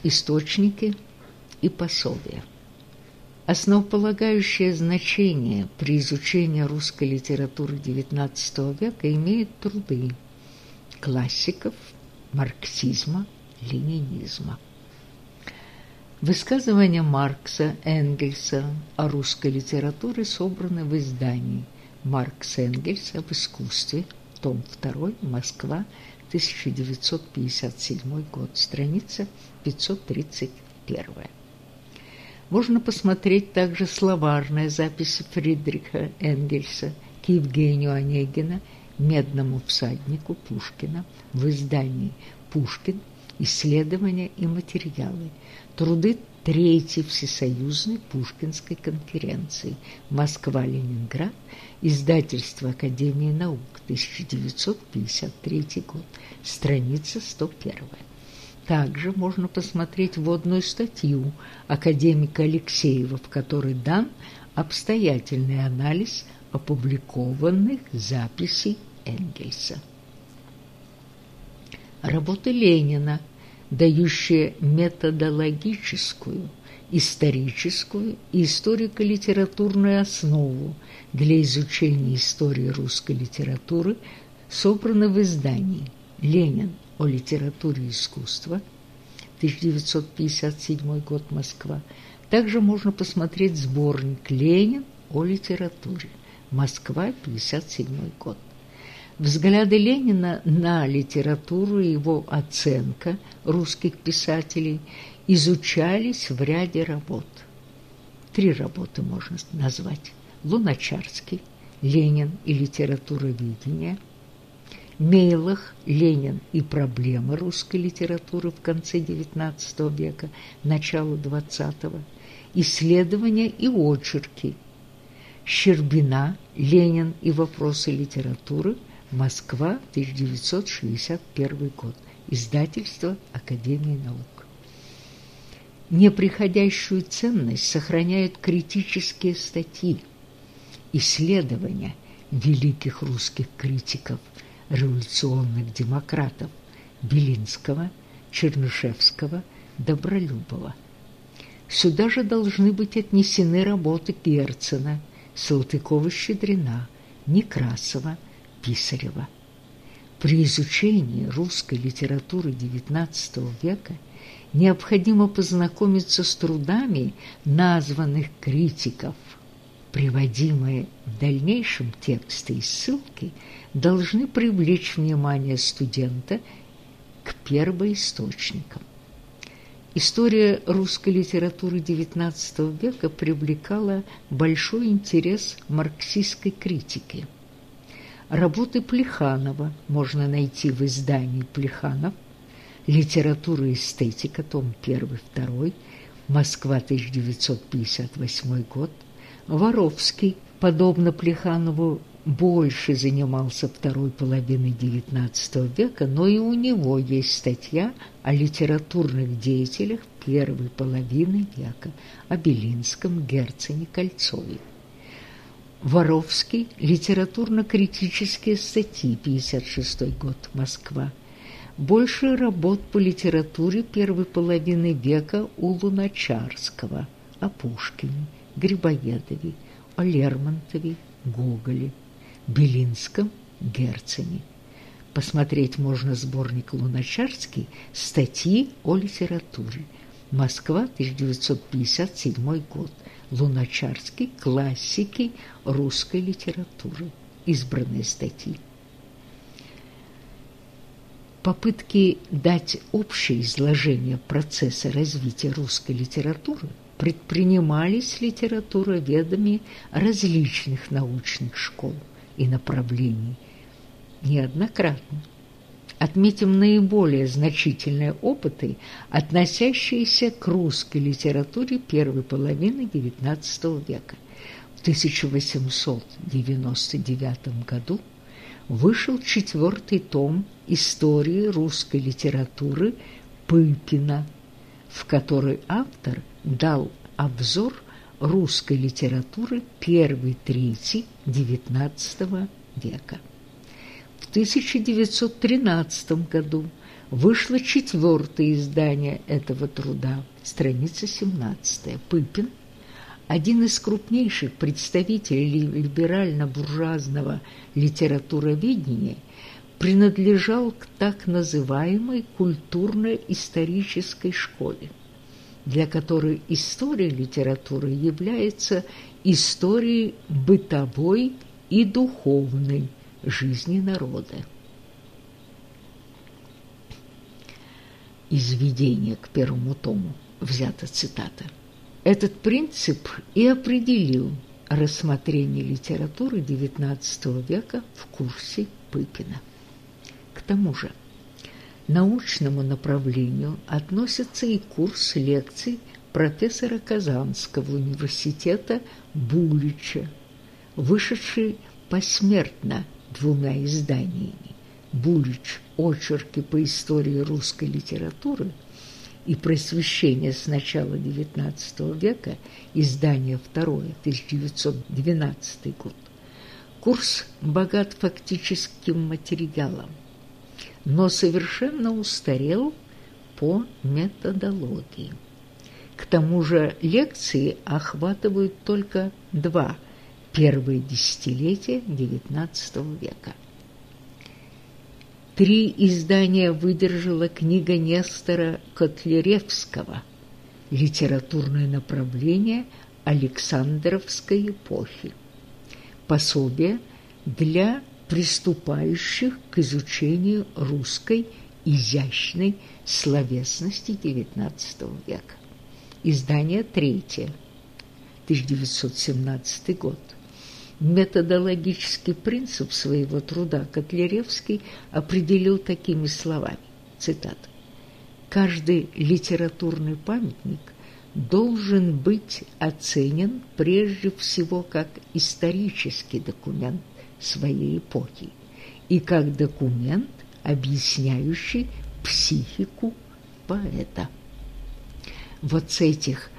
Источники и пособия. Основополагающее значение при изучении русской литературы XIX века имеют труды классиков марксизма, ленинизма. Высказывания Маркса, Энгельса о русской литературе собраны в издании «Маркс Энгельс об искусстве», том 2, Москва, 1957 год, страница 531. Можно посмотреть также словарные записи Фридриха Энгельса к Евгению Онегина, «Медному всаднику» Пушкина в издании «Пушкин. Исследования и материалы», труды Третьей Всесоюзной Пушкинской конференции «Москва-Ленинград», издательство Академии наук, 1953 год, страница 101. Также можно посмотреть вводную статью академика Алексеева, в которой дан обстоятельный анализ опубликованных записей Энгельса. Работы Ленина, дающие методологическую, историческую и историко-литературную основу для изучения истории русской литературы, собраны в издании «Ленин о литературе и искусстве», 1957 год, Москва. Также можно посмотреть сборник «Ленин о литературе», Москва, 1957 год. Взгляды Ленина на литературу и его оценка русских писателей изучались в ряде работ. Три работы можно назвать. Луначарский, Ленин и литературоведение – Мейлах, Ленин и проблемы русской литературы в конце XIX века, начало XX, исследования и очерки. Щербина, Ленин и вопросы литературы, Москва, 1961 год, издательство Академии наук. Неприходящую ценность сохраняют критические статьи, исследования великих русских критиков – революционных демократов Белинского, Чернышевского, Добролюбова. Сюда же должны быть отнесены работы Герцена, Салтыкова-Щедрина, Некрасова, Писарева. При изучении русской литературы XIX века необходимо познакомиться с трудами названных критиков. Приводимые в дальнейшем тексты и ссылки – должны привлечь внимание студента к первоисточникам. История русской литературы XIX века привлекала большой интерес марксистской критики. Работы Плеханова можно найти в издании «Плеханов», «Литература и эстетика», том 1-2, Москва, 1958 год, Воровский, подобно Плеханову, больше занимался второй половиной XIX века, но и у него есть статья о литературных деятелях первой половины века, о Белинском, Герцене, Кольцове. Воровский. Литературно-критические статьи. 56 год. Москва. Больше работ по литературе первой половины века у Луначарского, о Пушкине, Грибоедове, о Лермонтове, Гоголе. Белинском, Герцене. Посмотреть можно сборник «Луначарский. Статьи о литературе». Москва, 1957 год. Луначарский. Классики русской литературы. Избранные статьи. Попытки дать общее изложение процесса развития русской литературы предпринимались литературоведами различных научных школ – и направлений неоднократно. Отметим наиболее значительные опыты, относящиеся к русской литературе первой половины XIX века. В 1899 году вышел четвертый том истории русской литературы Пылкина, в которой автор дал обзор русской литературы первой трети XIX века. В 1913 году вышло четвертое издание этого труда, страница 17. Пыпин, один из крупнейших представителей либерально-буржуазного литературоведения, принадлежал к так называемой культурно-исторической школе, для которой история литературы является историей бытовой и духовной жизни народа. Из к первому тому взята цитата. Этот принцип и определил рассмотрение литературы XIX века в курсе Пыпина. К тому же научному направлению относится и курс лекций профессора Казанского университета Булича, вышедший посмертно двумя изданиями «Булич. Очерки по истории русской литературы» и «Просвещение с начала XIX века», издание второе, 1912 год. Курс богат фактическим материалом, но совершенно устарел по методологии. К тому же лекции охватывают только два – первые десятилетия XIX века. Три издания выдержала книга Нестора Котляревского «Литературное направление Александровской эпохи», пособие для приступающих к изучению русской изящной словесности XIX века. Издание третье, 1917 год. Методологический принцип своего труда Котляревский определил такими словами, цитат, «Каждый литературный памятник должен быть оценен прежде всего как исторический документ своей эпохи и как документ, объясняющий психику поэта». Вот с этих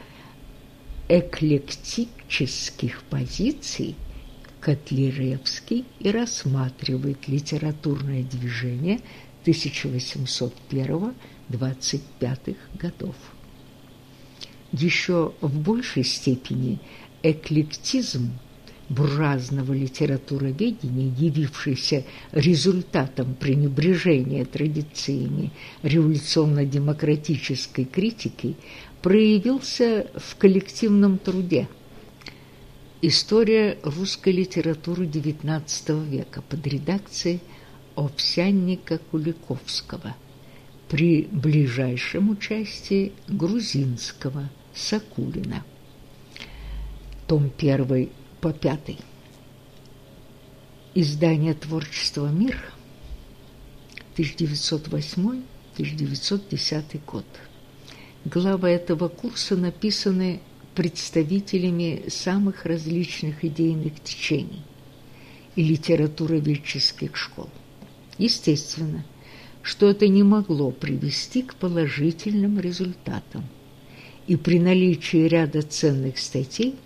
эклектических позиций – Котляревский и рассматривает литературное движение 1801-25 годов. Еще в большей степени эклектизм буржуазного литературоведения, явившийся результатом пренебрежения традициями революционно-демократической критики, проявился в коллективном труде – История русской литературы XIX века под редакцией Овсянника Куликовского при ближайшем участии грузинского Сакулина. Том 1 по 5. Издание «Творчество мир» 1908-1910 год. Главы этого курса написаны представителями самых различных идейных течений и литературоведческих школ. Естественно, что это не могло привести к положительным результатам, и при наличии ряда ценных статей,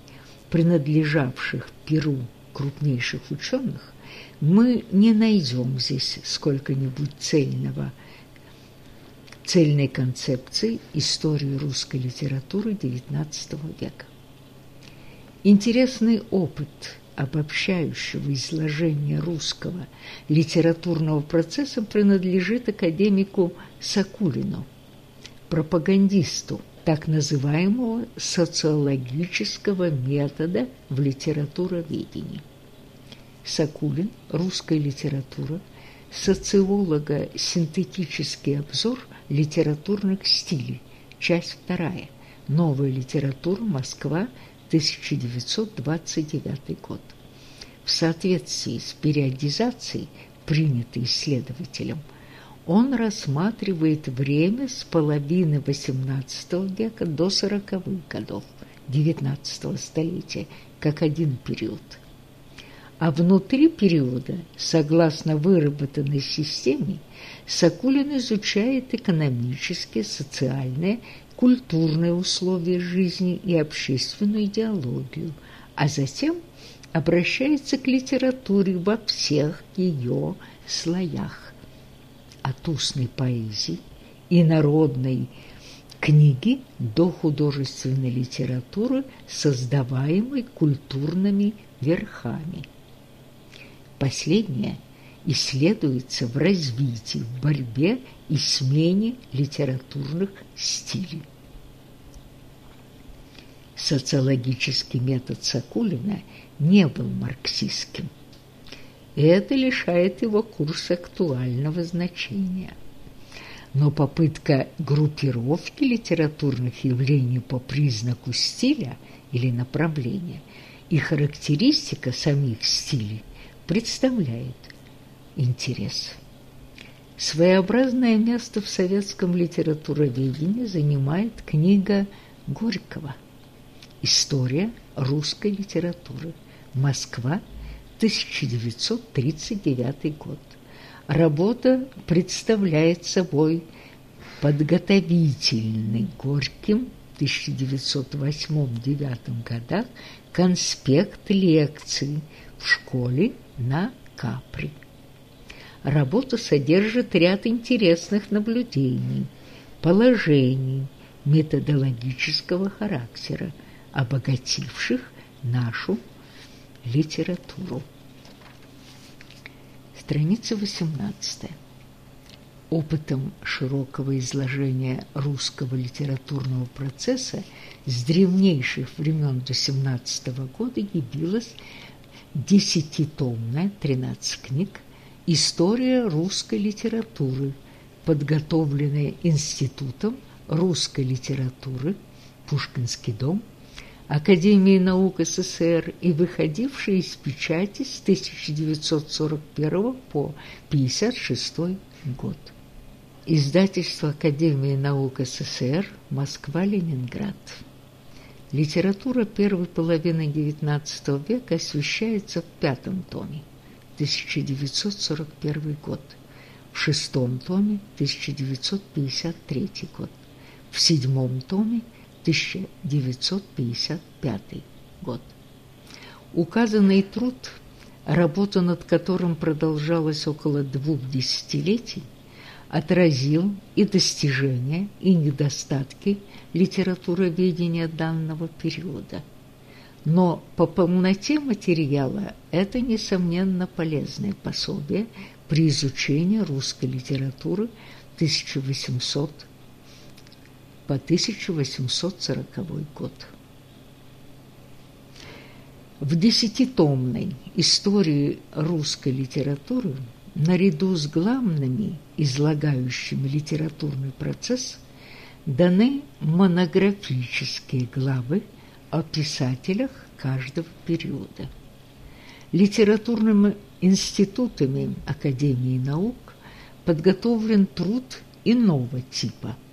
принадлежавших Перу крупнейших ученых, мы не найдем здесь сколько-нибудь цельного – цельной концепции истории русской литературы XIX века. Интересный опыт обобщающего изложения русского литературного процесса принадлежит академику Сакулину, пропагандисту так называемого социологического метода в литературоведении. Сакулин «Русская литература», социолога «Синтетический обзор» литературных стилей. Часть вторая. Новая литература. Москва. 1929 год. В соответствии с периодизацией, принятой исследователем, он рассматривает время с половины XVIII века до 40-х годов XIX столетия как один период. а внутри периода, согласно выработанной системе, Сокулин изучает экономические, социальные, культурные условия жизни и общественную идеологию, а затем обращается к литературе во всех ее слоях. От устной поэзии и народной книги до художественной литературы, создаваемой культурными верхами. Последнее исследуется в развитии, в борьбе и смене литературных стилей. Социологический метод Сакулина не был марксистским. И это лишает его курса актуального значения. Но попытка группировки литературных явлений по признаку стиля или направления и характеристика самих стилей представляет интерес. Своеобразное место в советском литературоведении занимает книга Горького «История русской литературы. Москва, 1939 год». Работа представляет собой подготовительный Горьким в 1908-1909 годах конспект лекций в школе на Капри. Работа содержит ряд интересных наблюдений, положений методологического характера, обогативших нашу литературу. Страница 18. Опытом широкого изложения русского литературного процесса с древнейших времен до 17 года явилась десятитомная, 13 книг, История русской литературы, подготовленная Институтом русской литературы, Пушкинский дом, Академии наук СССР и выходившая из печати с 1941 по 1956 год. Издательство Академии наук СССР, Москва-Ленинград. Литература первой половины XIX века освещается в пятом томе. 1941 год, в шестом томе 1953 год, в седьмом томе 1955 год. Указанный труд, работа над которым продолжалась около двух десятилетий, отразил и достижения, и недостатки литературоведения данного периода – но по полноте материала это, несомненно, полезное пособие при изучении русской литературы 1800 по 1840 год. В десятитомной истории русской литературы наряду с главными, излагающими литературный процесс, даны монографические главы о писателях каждого периода. Литературными институтами Академии наук подготовлен труд иного типа –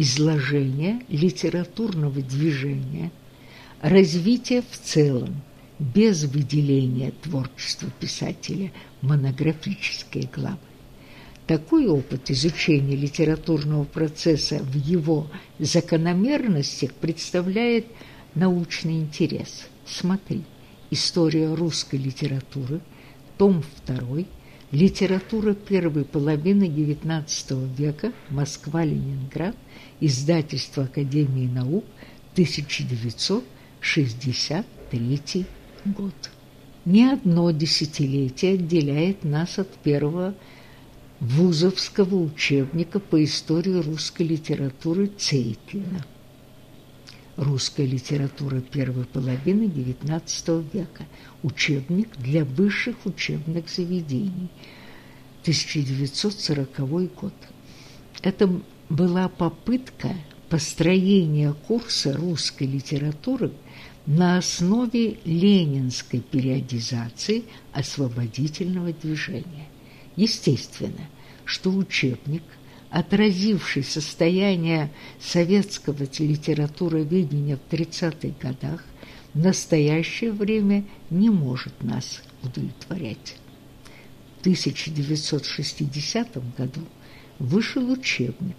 изложение литературного движения, развитие в целом, без выделения творчества писателя монографической главы. Такой опыт изучения литературного процесса в его закономерностях представляет – научный интерес. Смотри, история русской литературы, том 2, литература первой половины XIX века, Москва-Ленинград, издательство Академии наук, 1963 год. Ни одно десятилетие отделяет нас от первого вузовского учебника по истории русской литературы Цейтлина – Русская литература первой половины XIX века. Учебник для высших учебных заведений. 1940 год. Это была попытка построения курса русской литературы на основе ленинской периодизации освободительного движения. Естественно, что учебник – отразивший состояние советского литературоведения в 30-х годах, в настоящее время не может нас удовлетворять. В 1960 году вышел учебник,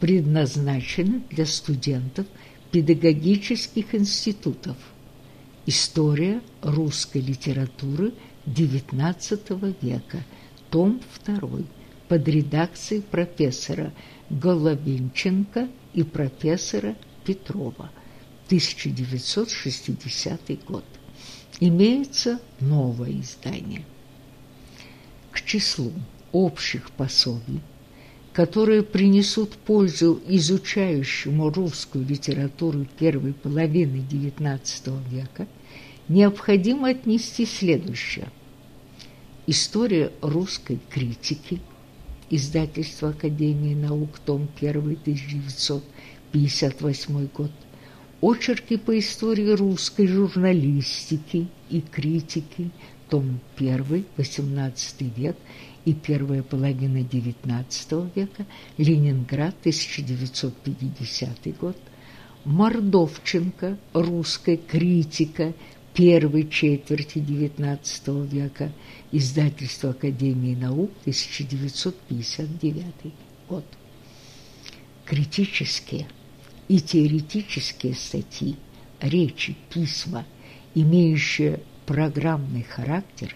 предназначенный для студентов педагогических институтов. «История русской литературы XIX века», том 2, под редакцией профессора Головинченко и профессора Петрова, 1960 год. Имеется новое издание. К числу общих пособий, которые принесут пользу изучающему русскую литературу первой половины XIX века, необходимо отнести следующее. История русской критики, издательство Академии наук, том 1, 1958 год, очерки по истории русской журналистики и критики, том 1, 18 век и первая половина XIX века, Ленинград, 1950 год, Мордовченко, русская критика первой четверти XIX века, издательство Академии наук, 1959 год. Критические и теоретические статьи, речи, письма, имеющие программный характер,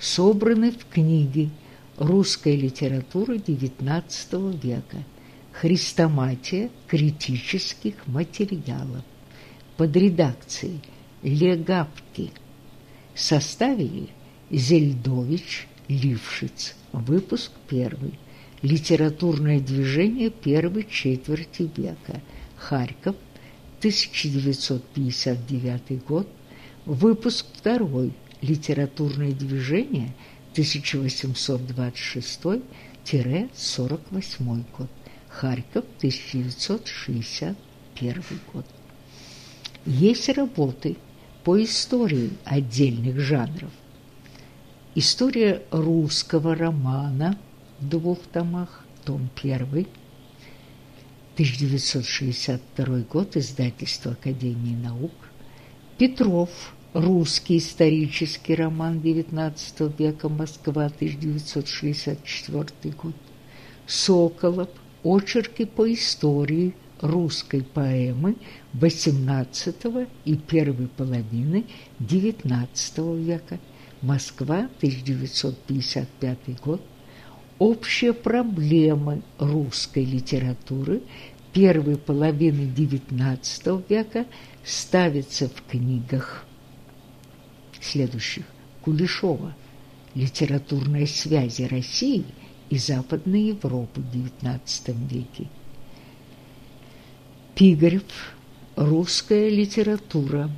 собраны в книге «Русская литература XIX века. Хрестоматия критических материалов» под редакцией Легапки. Составили Зельдович, Лившиц. Выпуск первый. Литературное движение первой четверти века. Харьков, 1959 год. Выпуск второй. Литературное движение 1826-48 год. Харьков, 1961 год. Есть работы по истории отдельных жанров. История русского романа в двух томах, том 1, 1962 год, издательство Академии наук. Петров, русский исторический роман XIX века, Москва, 1964 год. Соколов, очерки по истории русской поэмы XVIII и первой половины XIX века, Москва, 1955 год, общие проблемы русской литературы первой половины XIX века ставятся в книгах следующих. Кулешова. «Литературные связи России и Западной Европы в XIX веке», Пигарев «Русская литература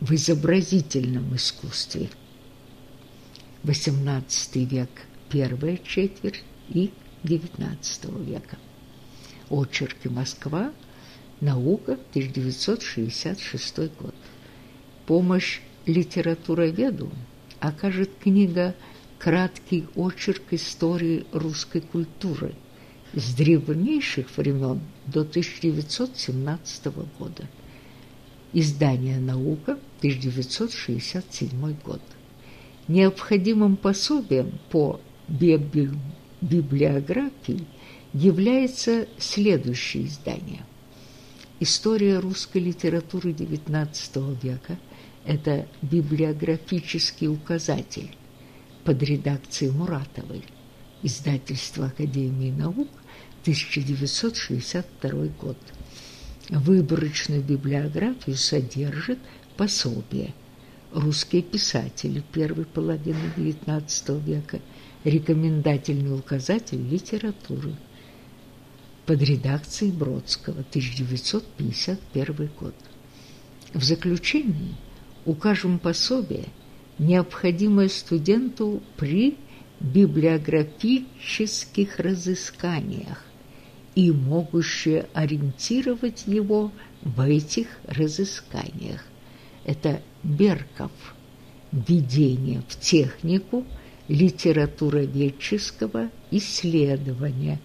в изобразительном искусстве» XVIII век – первая четверть и XIX века. Очерки Москва, наука, 1966 год. Помощь литературоведу окажет книга «Краткий очерк истории русской культуры» с древнейших времен до 1917 года. Издание «Наука», 1967 год. Необходимым пособием по библиографии является следующее издание. История русской литературы XIX века – это библиографический указатель под редакцией Муратовой, издательство Академии наук, 1962 год. Выборочную библиографию содержит пособие «Русские писатели первой половины XIX века», рекомендательный указатель литературы под редакцией Бродского, 1951 год. В заключении укажем пособие, необходимое студенту при библиографических разысканиях и могущее ориентировать его в этих разысканиях. Это Берков «Введение в технику литературоведческого исследования,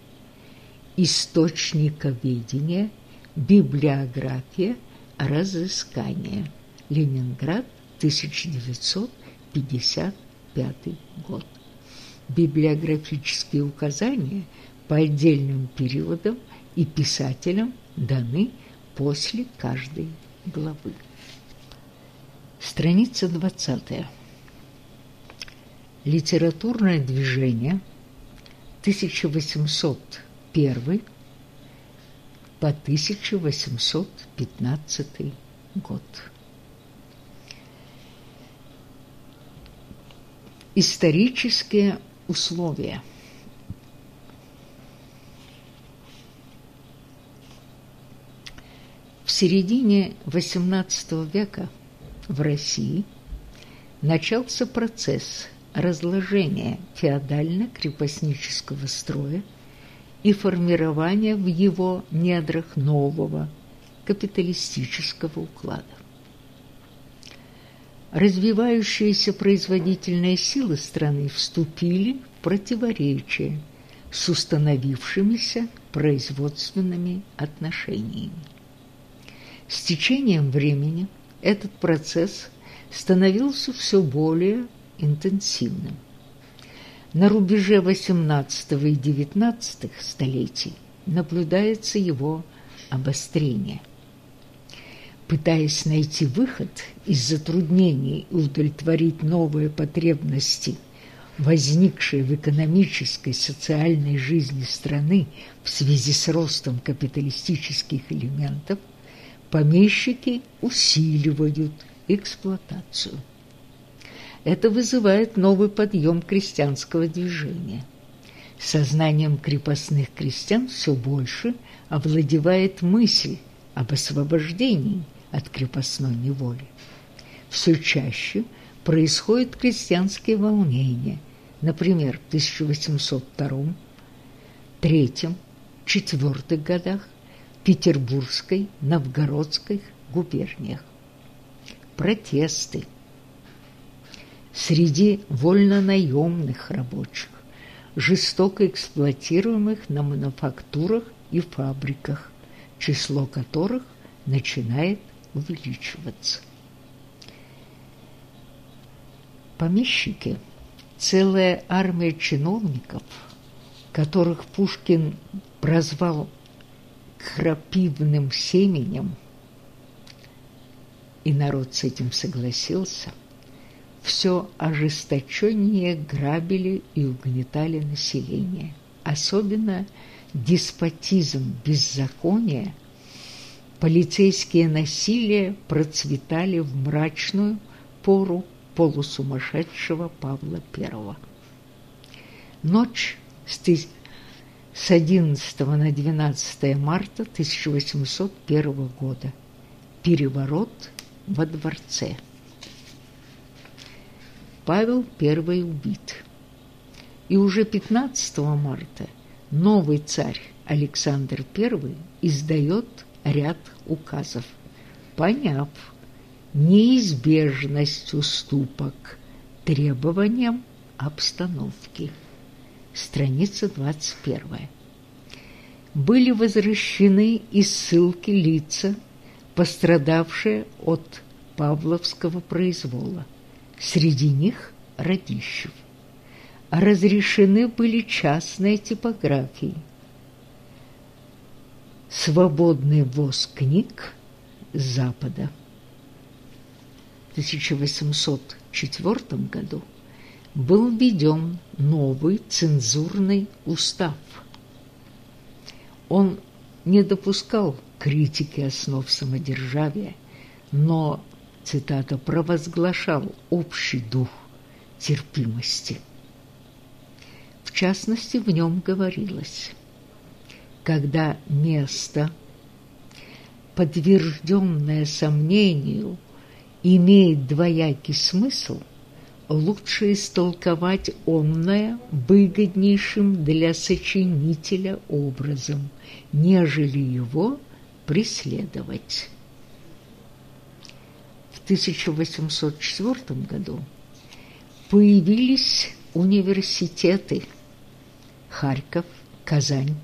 источниковедения, библиография, разыскания. Ленинград, 1955 год. Библиографические указания по отдельным периодам и писателям даны после каждой главы. Страница 20. Литературное движение 1801 по 1815 год. Исторические условия. Середине XVIII века в России начался процесс разложения феодально-крепостнического строя и формирования в его недрах нового капиталистического уклада. Развивающиеся производительные силы страны вступили в противоречие с установившимися производственными отношениями. С течением времени этот процесс становился все более интенсивным. На рубеже XVIII и XIX столетий наблюдается его обострение. Пытаясь найти выход из затруднений и удовлетворить новые потребности, возникшие в экономической социальной жизни страны в связи с ростом капиталистических элементов, помещики усиливают эксплуатацию. Это вызывает новый подъем крестьянского движения. Сознанием крепостных крестьян все больше овладевает мысль об освобождении от крепостной неволи. Все чаще происходят крестьянские волнения, например, в 1802, 3, 4 годах Петербургской, Новгородской губерниях. Протесты среди вольнонаемных рабочих, жестоко эксплуатируемых на мануфактурах и фабриках, число которых начинает увеличиваться. Помещики, целая армия чиновников, которых Пушкин прозвал крапивным семенем, и народ с этим согласился, все ожесточеннее грабили и угнетали население. Особенно деспотизм, беззаконие, полицейские насилия процветали в мрачную пору полусумасшедшего Павла I. Ночь с с 11 на 12 марта 1801 года. Переворот во дворце. Павел I убит. И уже 15 марта новый царь Александр I издает ряд указов, поняв неизбежность уступок требованиям обстановки страница 21. Были возвращены из ссылки лица, пострадавшие от Павловского произвола. Среди них Радищев. Разрешены были частные типографии. Свободный ввоз книг с Запада. В 1804 году был введен новый цензурный устав. Он не допускал критики основ самодержавия, но, цитата, «провозглашал общий дух терпимости». В частности, в нем говорилось, когда место, подтвержденное сомнению, имеет двоякий смысл – лучше истолковать онное выгоднейшим для сочинителя образом, нежели его преследовать. В 1804 году появились университеты Харьков, Казань.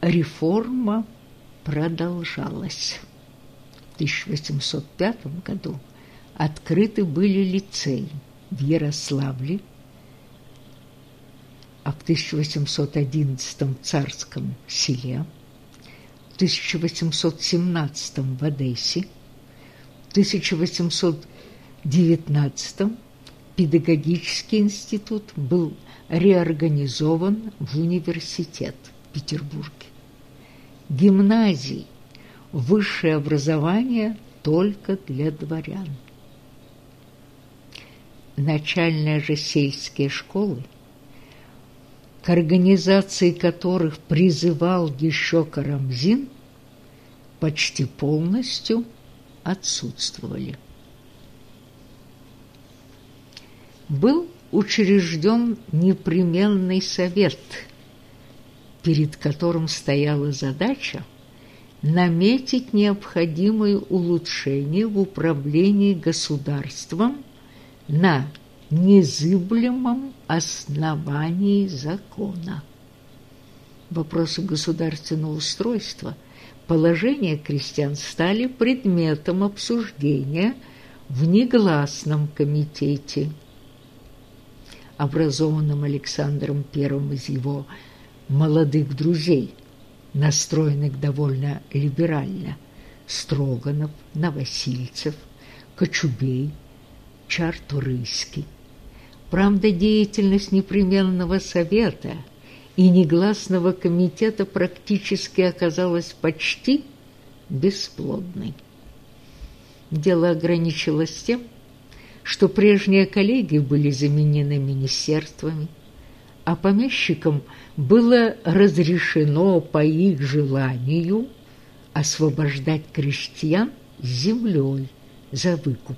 Реформа продолжалась. 1805 году открыты были лицеи в Ярославле, а в 1811 в Царском селе, в 1817 в Одессе, в 1819 педагогический институт был реорганизован в университет в Петербурге. Гимназий, высшее образование только для дворян. Начальные же сельские школы, к организации которых призывал еще Карамзин, почти полностью отсутствовали. Был учрежден непременный совет, перед которым стояла задача наметить необходимые улучшения в управлении государством на незыблемом основании закона. Вопросы государственного устройства, положения крестьян стали предметом обсуждения в негласном комитете – образованным Александром I из его молодых друзей, настроенных довольно либерально, Строганов, Новосильцев, Кочубей, Чартурыйский. Правда, деятельность непременного совета и негласного комитета практически оказалась почти бесплодной. Дело ограничилось тем, что прежние коллеги были заменены министерствами, а помещикам было разрешено по их желанию освобождать крестьян землей за выкуп.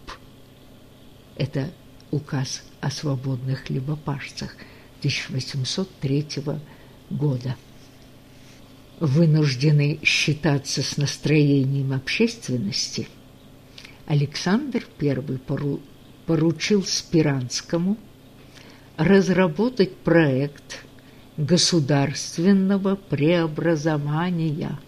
Это указ о свободных хлебопашцах 1803 года. Вынужденный считаться с настроением общественности, Александр I поручил Спиранскому разработать проект государственного преобразования.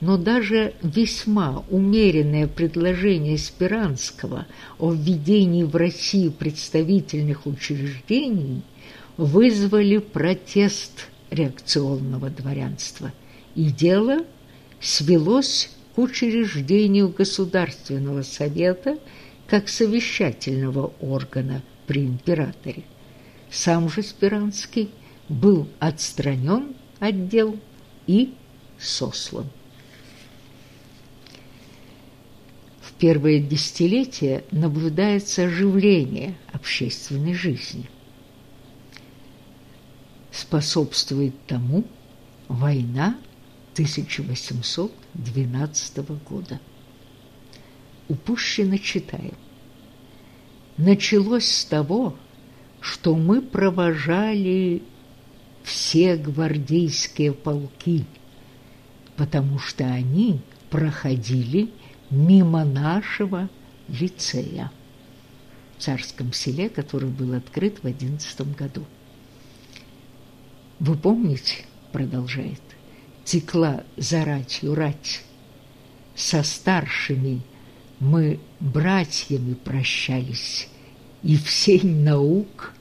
Но даже весьма умеренное предложение Спиранского о введении в России представительных учреждений вызвали протест реакционного дворянства, и дело свелось к учреждению Государственного совета – как совещательного органа при императоре. Сам же Спиранский был отстранен от дел и сослан. В первые десятилетия наблюдается оживление общественной жизни. Способствует тому война 1812 года упущено читаем. Началось с того, что мы провожали все гвардейские полки, потому что они проходили мимо нашего лицея в Царском селе, который был открыт в одиннадцатом году. Вы помните, продолжает, текла за ратью рать со старшими мы братьями прощались, и в сень наук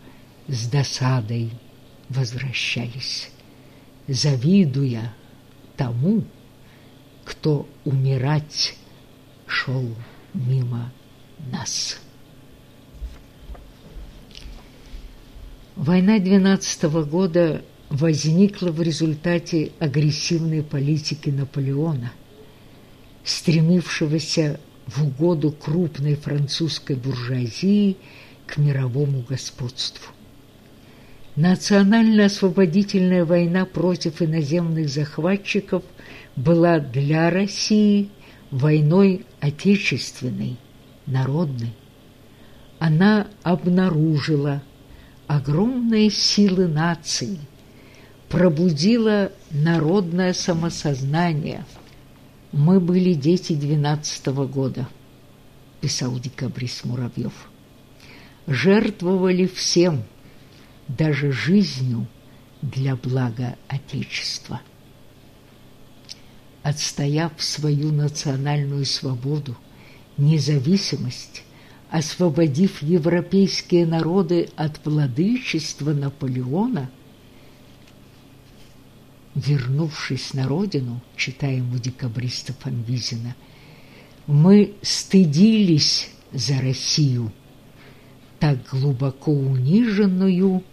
с досадой возвращались, завидуя тому, кто умирать шел мимо нас. Война 12 -го года возникла в результате агрессивной политики Наполеона, стремившегося в угоду крупной французской буржуазии к мировому господству. Национально-освободительная война против иноземных захватчиков была для России войной отечественной, народной. Она обнаружила огромные силы нации, пробудила народное самосознание – «Мы были дети двенадцатого года», – писал декабрист Муравьев. «Жертвовали всем, даже жизнью для блага Отечества». Отстояв свою национальную свободу, независимость, освободив европейские народы от владычества Наполеона, вернувшись на родину, читаем у декабриста Фанвизина, мы стыдились за Россию, так глубоко униженную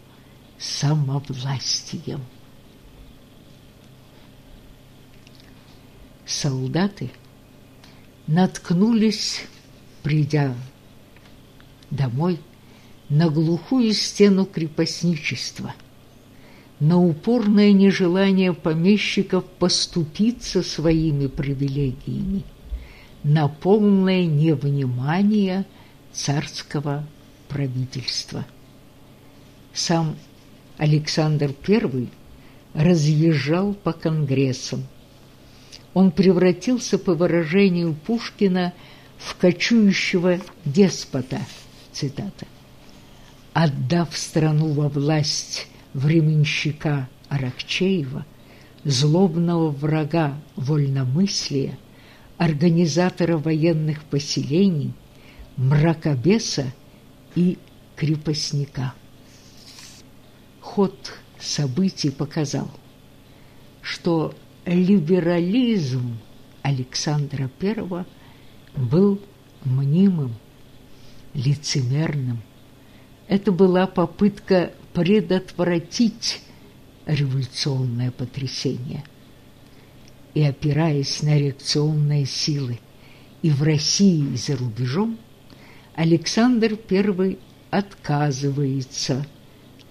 самовластием. Солдаты наткнулись, придя домой, на глухую стену крепостничества, на упорное нежелание помещиков поступиться своими привилегиями, на полное невнимание царского правительства. Сам Александр I разъезжал по конгрессам. Он превратился, по выражению Пушкина, в кочующего деспота, цитата, «отдав страну во власть временщика Аракчеева, злобного врага вольномыслия, организатора военных поселений, мракобеса и крепостника» ход событий показал, что либерализм Александра I был мнимым, лицемерным. Это была попытка предотвратить революционное потрясение. И опираясь на реакционные силы и в России, и за рубежом, Александр I отказывается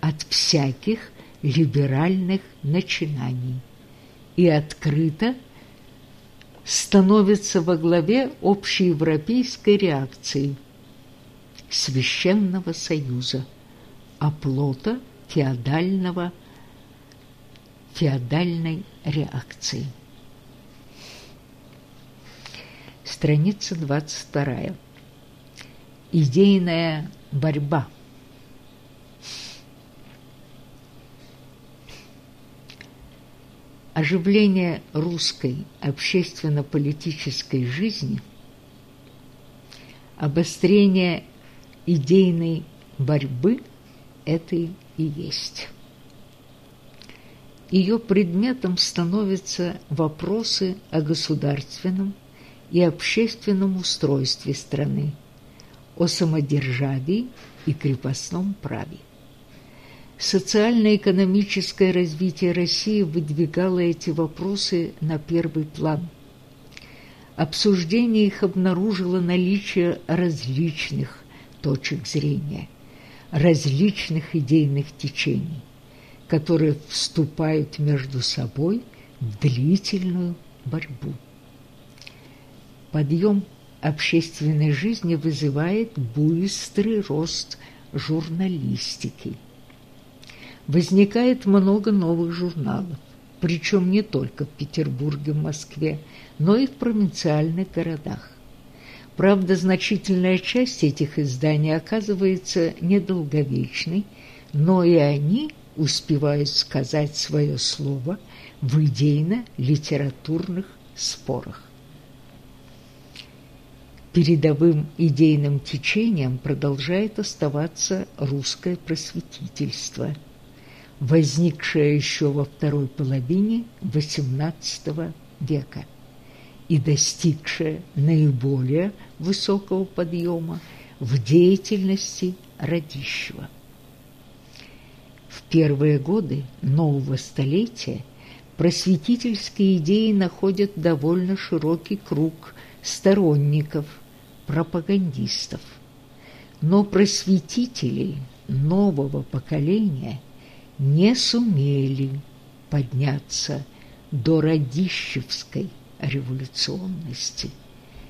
от всяких либеральных начинаний и открыто становится во главе общеевропейской реакции Священного Союза, оплота феодального, феодальной реакции. Страница 22. Идейная борьба – оживление русской общественно-политической жизни, обострение идейной борьбы – это и есть. Ее предметом становятся вопросы о государственном и общественном устройстве страны, о самодержавии и крепостном праве. Социально-экономическое развитие России выдвигало эти вопросы на первый план. Обсуждение их обнаружило наличие различных точек зрения, различных идейных течений, которые вступают между собой в длительную борьбу. Подъем общественной жизни вызывает быстрый рост журналистики – возникает много новых журналов, причем не только в Петербурге, Москве, но и в провинциальных городах. Правда, значительная часть этих изданий оказывается недолговечной, но и они успевают сказать свое слово в идейно-литературных спорах. Передовым идейным течением продолжает оставаться русское просветительство – возникшая еще во второй половине XVIII века и достигшая наиболее высокого подъема в деятельности Радищева. В первые годы нового столетия просветительские идеи находят довольно широкий круг сторонников, пропагандистов. Но просветители нового поколения – не сумели подняться до радищевской революционности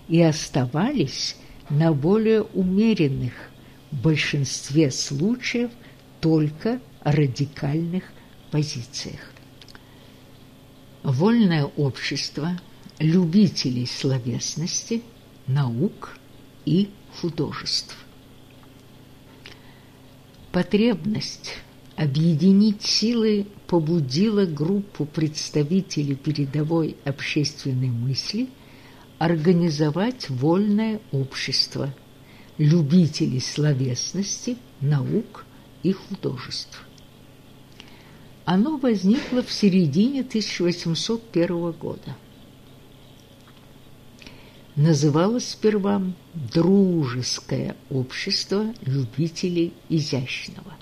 и оставались на более умеренных в большинстве случаев только радикальных позициях. Вольное общество любителей словесности, наук и художеств. Потребность объединить силы побудило группу представителей передовой общественной мысли организовать вольное общество любителей словесности, наук и художеств. Оно возникло в середине 1801 года. Называлось сперва «Дружеское общество любителей изящного»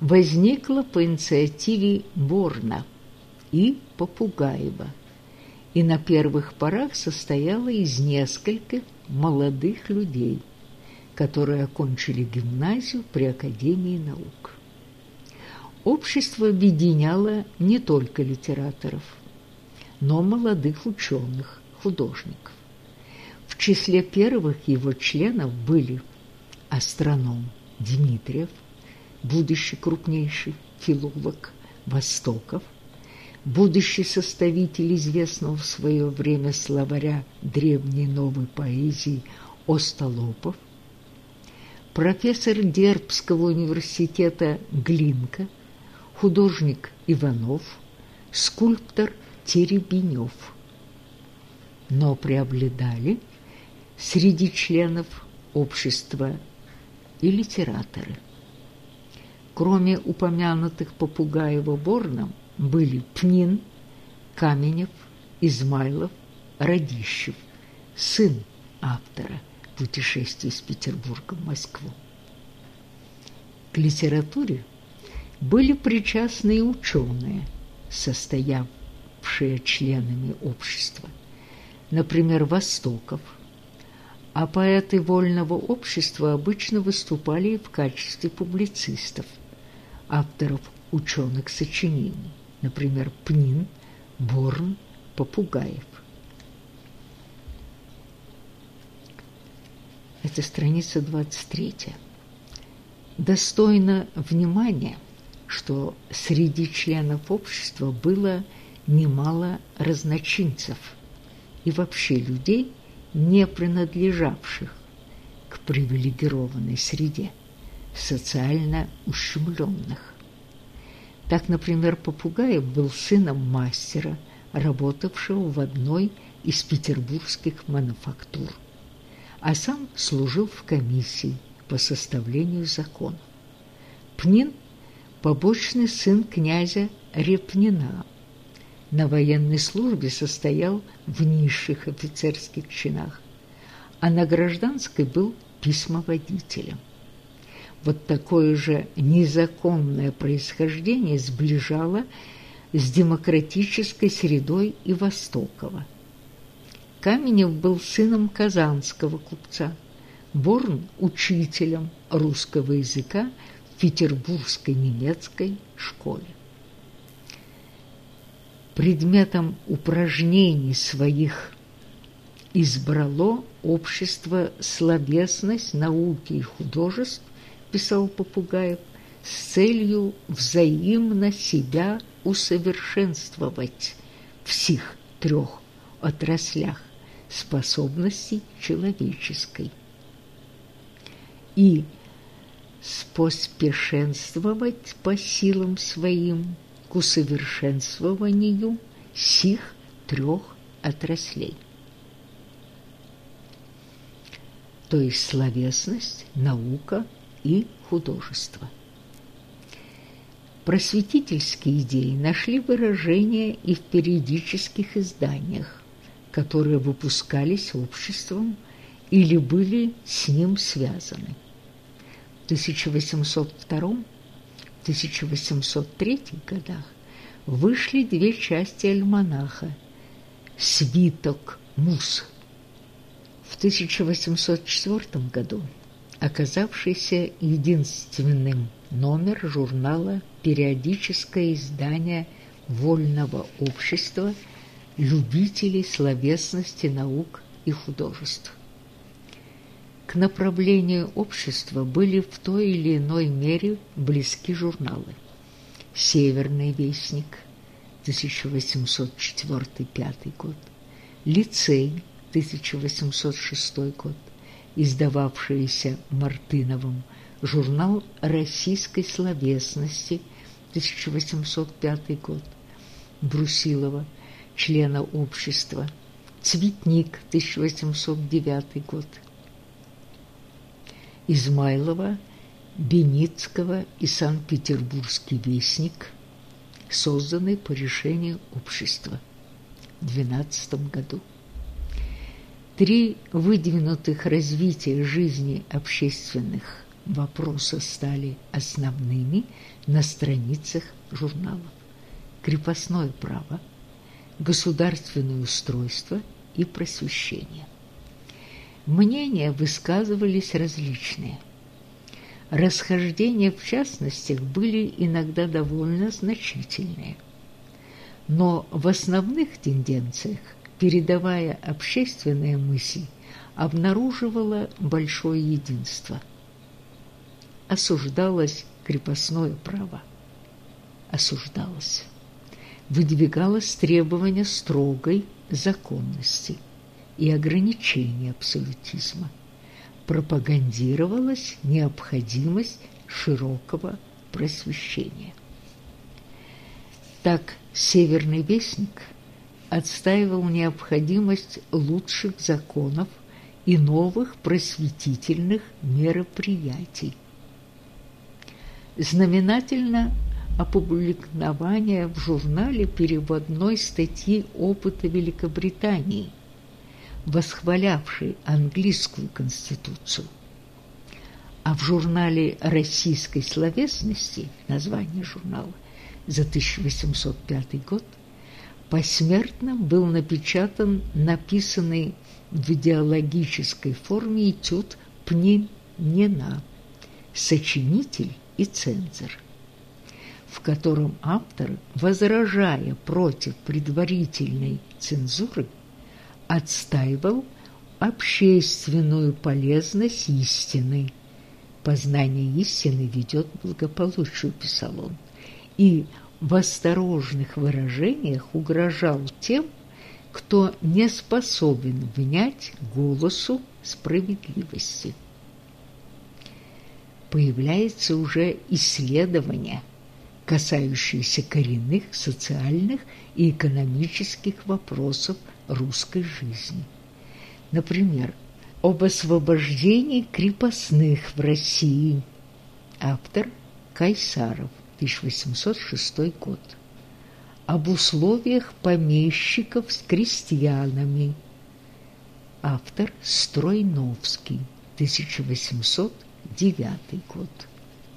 возникла по инициативе Борна и Попугаева и на первых порах состояла из нескольких молодых людей, которые окончили гимназию при Академии наук. Общество объединяло не только литераторов, но молодых ученых, художников. В числе первых его членов были астроном Дмитриев, будущий крупнейший филолог Востоков, будущий составитель известного в свое время словаря древней новой поэзии Остолопов, профессор Дербского университета Глинка, художник Иванов, скульптор Теребенев. Но преобладали среди членов общества и литераторы – Кроме упомянутых Попугаева-Борном были Пнин, Каменев, Измайлов, Радищев, сын автора путешествий из Петербурга в Москву. К литературе были причастны и ученые, состоявшие членами общества, например, Востоков, а поэты вольного общества обычно выступали в качестве публицистов – авторов ученых сочинений, например, Пнин, Борн, Попугаев. Это страница 23. Достойно внимания, что среди членов общества было немало разночинцев и вообще людей, не принадлежавших к привилегированной среде социально ущемленных. Так, например, Попугаев был сыном мастера, работавшего в одной из петербургских мануфактур, а сам служил в комиссии по составлению законов. Пнин – побочный сын князя Репнина. На военной службе состоял в низших офицерских чинах, а на гражданской был письмоводителем. Вот такое же незаконное происхождение сближало с демократической средой и Востокова. Каменев был сыном казанского купца, Борн – учителем русского языка в Петербургской немецкой школе. Предметом упражнений своих избрало общество словесность, науки и художеств писал Попугаев, с целью взаимно себя усовершенствовать в всех трех отраслях способностей человеческой и споспешенствовать по силам своим к усовершенствованию сих трех отраслей. То есть словесность, наука – и художества. Просветительские идеи нашли выражение и в периодических изданиях, которые выпускались обществом или были с ним связаны. В 1802-1803 годах вышли две части альманаха «Свиток Мус». В 1804 году оказавшийся единственным номер журнала «Периодическое издание Вольного общества любителей словесности, наук и художеств». К направлению общества были в той или иной мере близки журналы «Северный вестник» 1804-5 год, «Лицей» 1806 год, издававшееся Мартыновым, журнал российской словесности, 1805 год, Брусилова, члена общества, Цветник, 1809 год, Измайлова, Беницкого и Санкт-Петербургский вестник, созданный по решению общества в 12 году. Три выдвинутых развития жизни общественных вопроса стали основными на страницах журнала. Крепостное право, государственное устройство и просвещение. Мнения высказывались различные. Расхождения в частностях были иногда довольно значительные. Но в основных тенденциях передавая общественные мысли, обнаруживала большое единство. Осуждалось крепостное право. Осуждалось. Выдвигалось требование строгой законности и ограничения абсолютизма. Пропагандировалась необходимость широкого просвещения. Так, «Северный вестник» – отстаивал необходимость лучших законов и новых просветительных мероприятий. Знаменательно опубликование в журнале переводной статьи опыта Великобритании, восхвалявшей английскую конституцию. А в журнале российской словесности, название журнала, за 1805 год, посмертно был напечатан написанный в идеологической форме этюд Пнинина «Сочинитель и цензор», в котором автор, возражая против предварительной цензуры, отстаивал общественную полезность истины. Познание истины ведет к благополучию, писал он, и в осторожных выражениях угрожал тем, кто не способен внять голосу справедливости. Появляется уже исследование, касающееся коренных социальных и экономических вопросов русской жизни. Например, об освобождении крепостных в России. Автор Кайсаров. 1806 год. Об условиях помещиков с крестьянами. Автор Стройновский, 1809 год.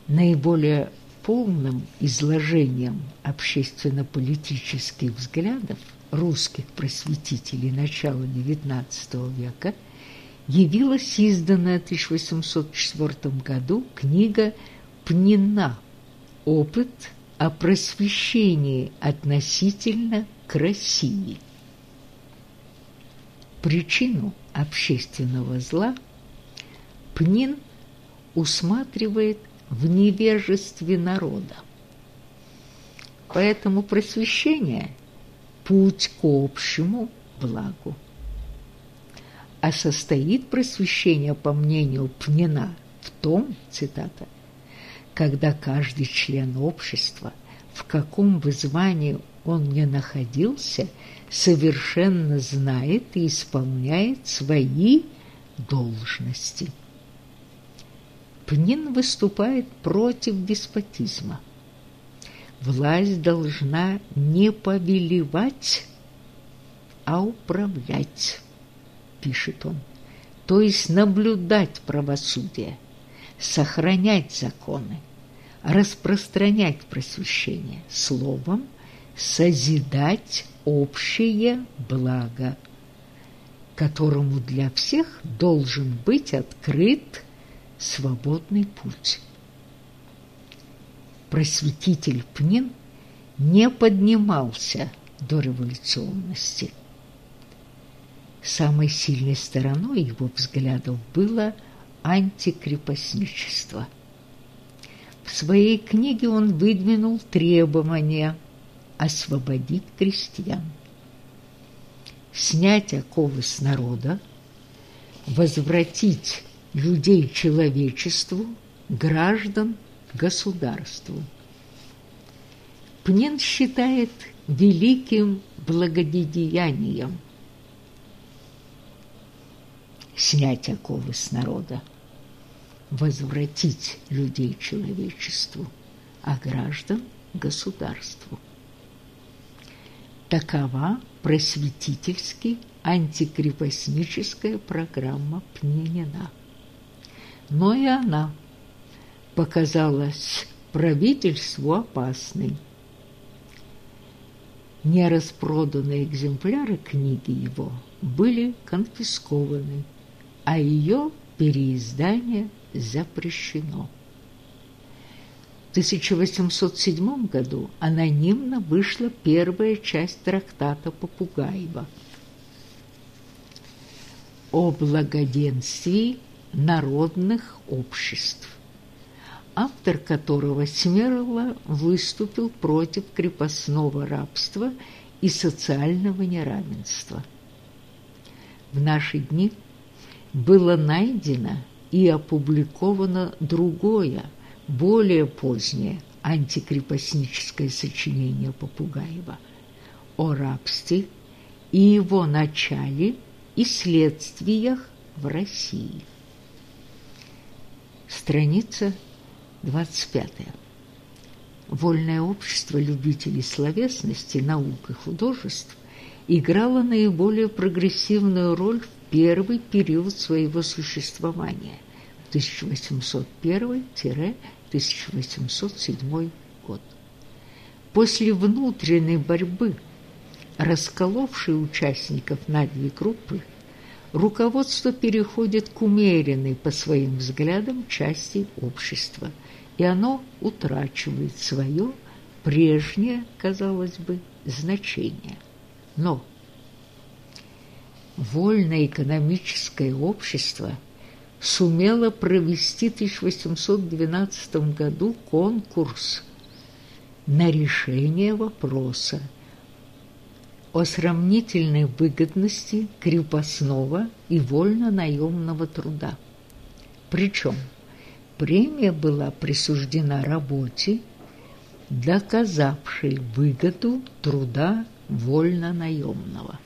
Наиболее полным изложением общественно-политических взглядов русских просветителей начала XIX века явилась изданная в 1804 году книга «Пнина» опыт о просвещении относительно к России. Причину общественного зла Пнин усматривает в невежестве народа. Поэтому просвещение – путь к общему благу. А состоит просвещение, по мнению Пнина, в том, цитата, – когда каждый член общества, в каком бы звании он ни находился, совершенно знает и исполняет свои должности. Пнин выступает против деспотизма. Власть должна не повелевать, а управлять, пишет он, то есть наблюдать правосудие, сохранять законы, распространять просвещение, словом, созидать общее благо, которому для всех должен быть открыт свободный путь. Просветитель Пнин не поднимался до революционности. Самой сильной стороной его взглядов было антикрепостничество – в своей книге он выдвинул требование освободить крестьян, снять оковы с народа, возвратить людей человечеству, граждан государству. Пнин считает великим благодеянием снять оковы с народа, возвратить людей человечеству, а граждан государству. Такова просветительски антикрепостническая программа Пнинина. Но и она показалась правительству опасной. Нераспроданные экземпляры книги его были конфискованы, а ее переиздание запрещено. В 1807 году анонимно вышла первая часть трактата Попугаева о благоденствии народных обществ, автор которого смело выступил против крепостного рабства и социального неравенства. В наши дни было найдено и опубликовано другое, более позднее антикрепостническое сочинение Попугаева о рабстве и его начале и следствиях в России. Страница 25. Вольное общество любителей словесности, наук и художеств играло наиболее прогрессивную роль в первый период своего существования – 1801-1807 год. После внутренней борьбы, расколовшей участников на две группы, руководство переходит к умеренной по своим взглядам части общества, и оно утрачивает свое прежнее, казалось бы, значение. Но вольное экономическое общество – сумела провести в 1812 году конкурс на решение вопроса о сравнительной выгодности крепостного и вольно-наемного труда. Причем премия была присуждена работе, доказавшей выгоду труда вольно-наемного.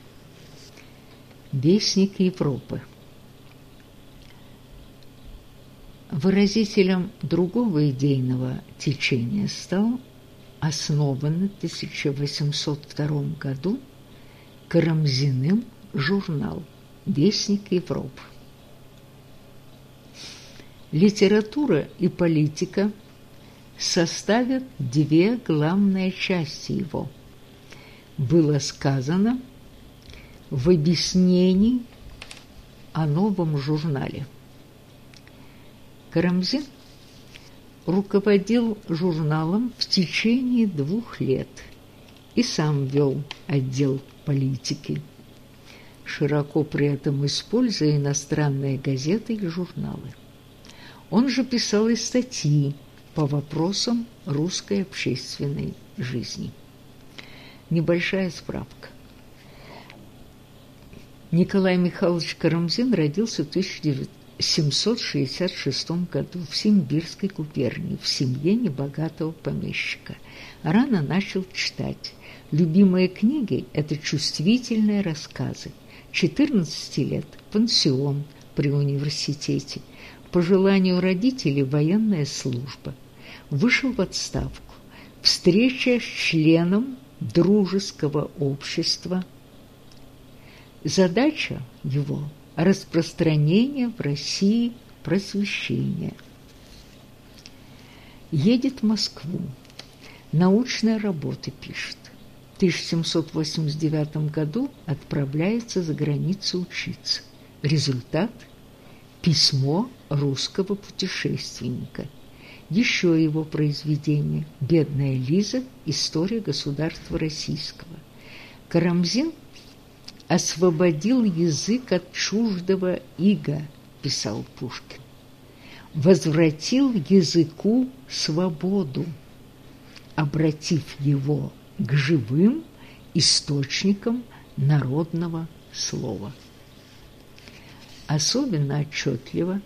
Вестник Европы Выразителем другого идейного течения стал основанный в 1802 году Карамзиным журнал «Вестник Европы». Литература и политика составят две главные части его. Было сказано в объяснении о новом журнале – Карамзин руководил журналом в течение двух лет и сам вел отдел политики, широко при этом используя иностранные газеты и журналы. Он же писал и статьи по вопросам русской общественной жизни. Небольшая справка. Николай Михайлович Карамзин родился в 1900 766 году в Симбирской губернии в семье небогатого помещика. Рано начал читать. Любимые книги – это чувствительные рассказы. 14 лет – пансион при университете. По желанию родителей – военная служба. Вышел в отставку. Встреча с членом дружеского общества. Задача его – распространение в России просвещения. Едет в Москву, научные работы пишет. В 1789 году отправляется за границу учиться. Результат – письмо русского путешественника. Еще его произведение «Бедная Лиза. История государства российского». Карамзин – освободил язык от чуждого ига, писал Пушкин, возвратил языку свободу, обратив его к живым источникам народного слова. Особенно отчетливо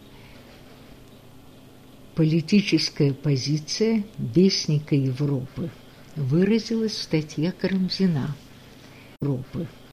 Политическая позиция Вестника Европы выразилась в статье Карамзина Европы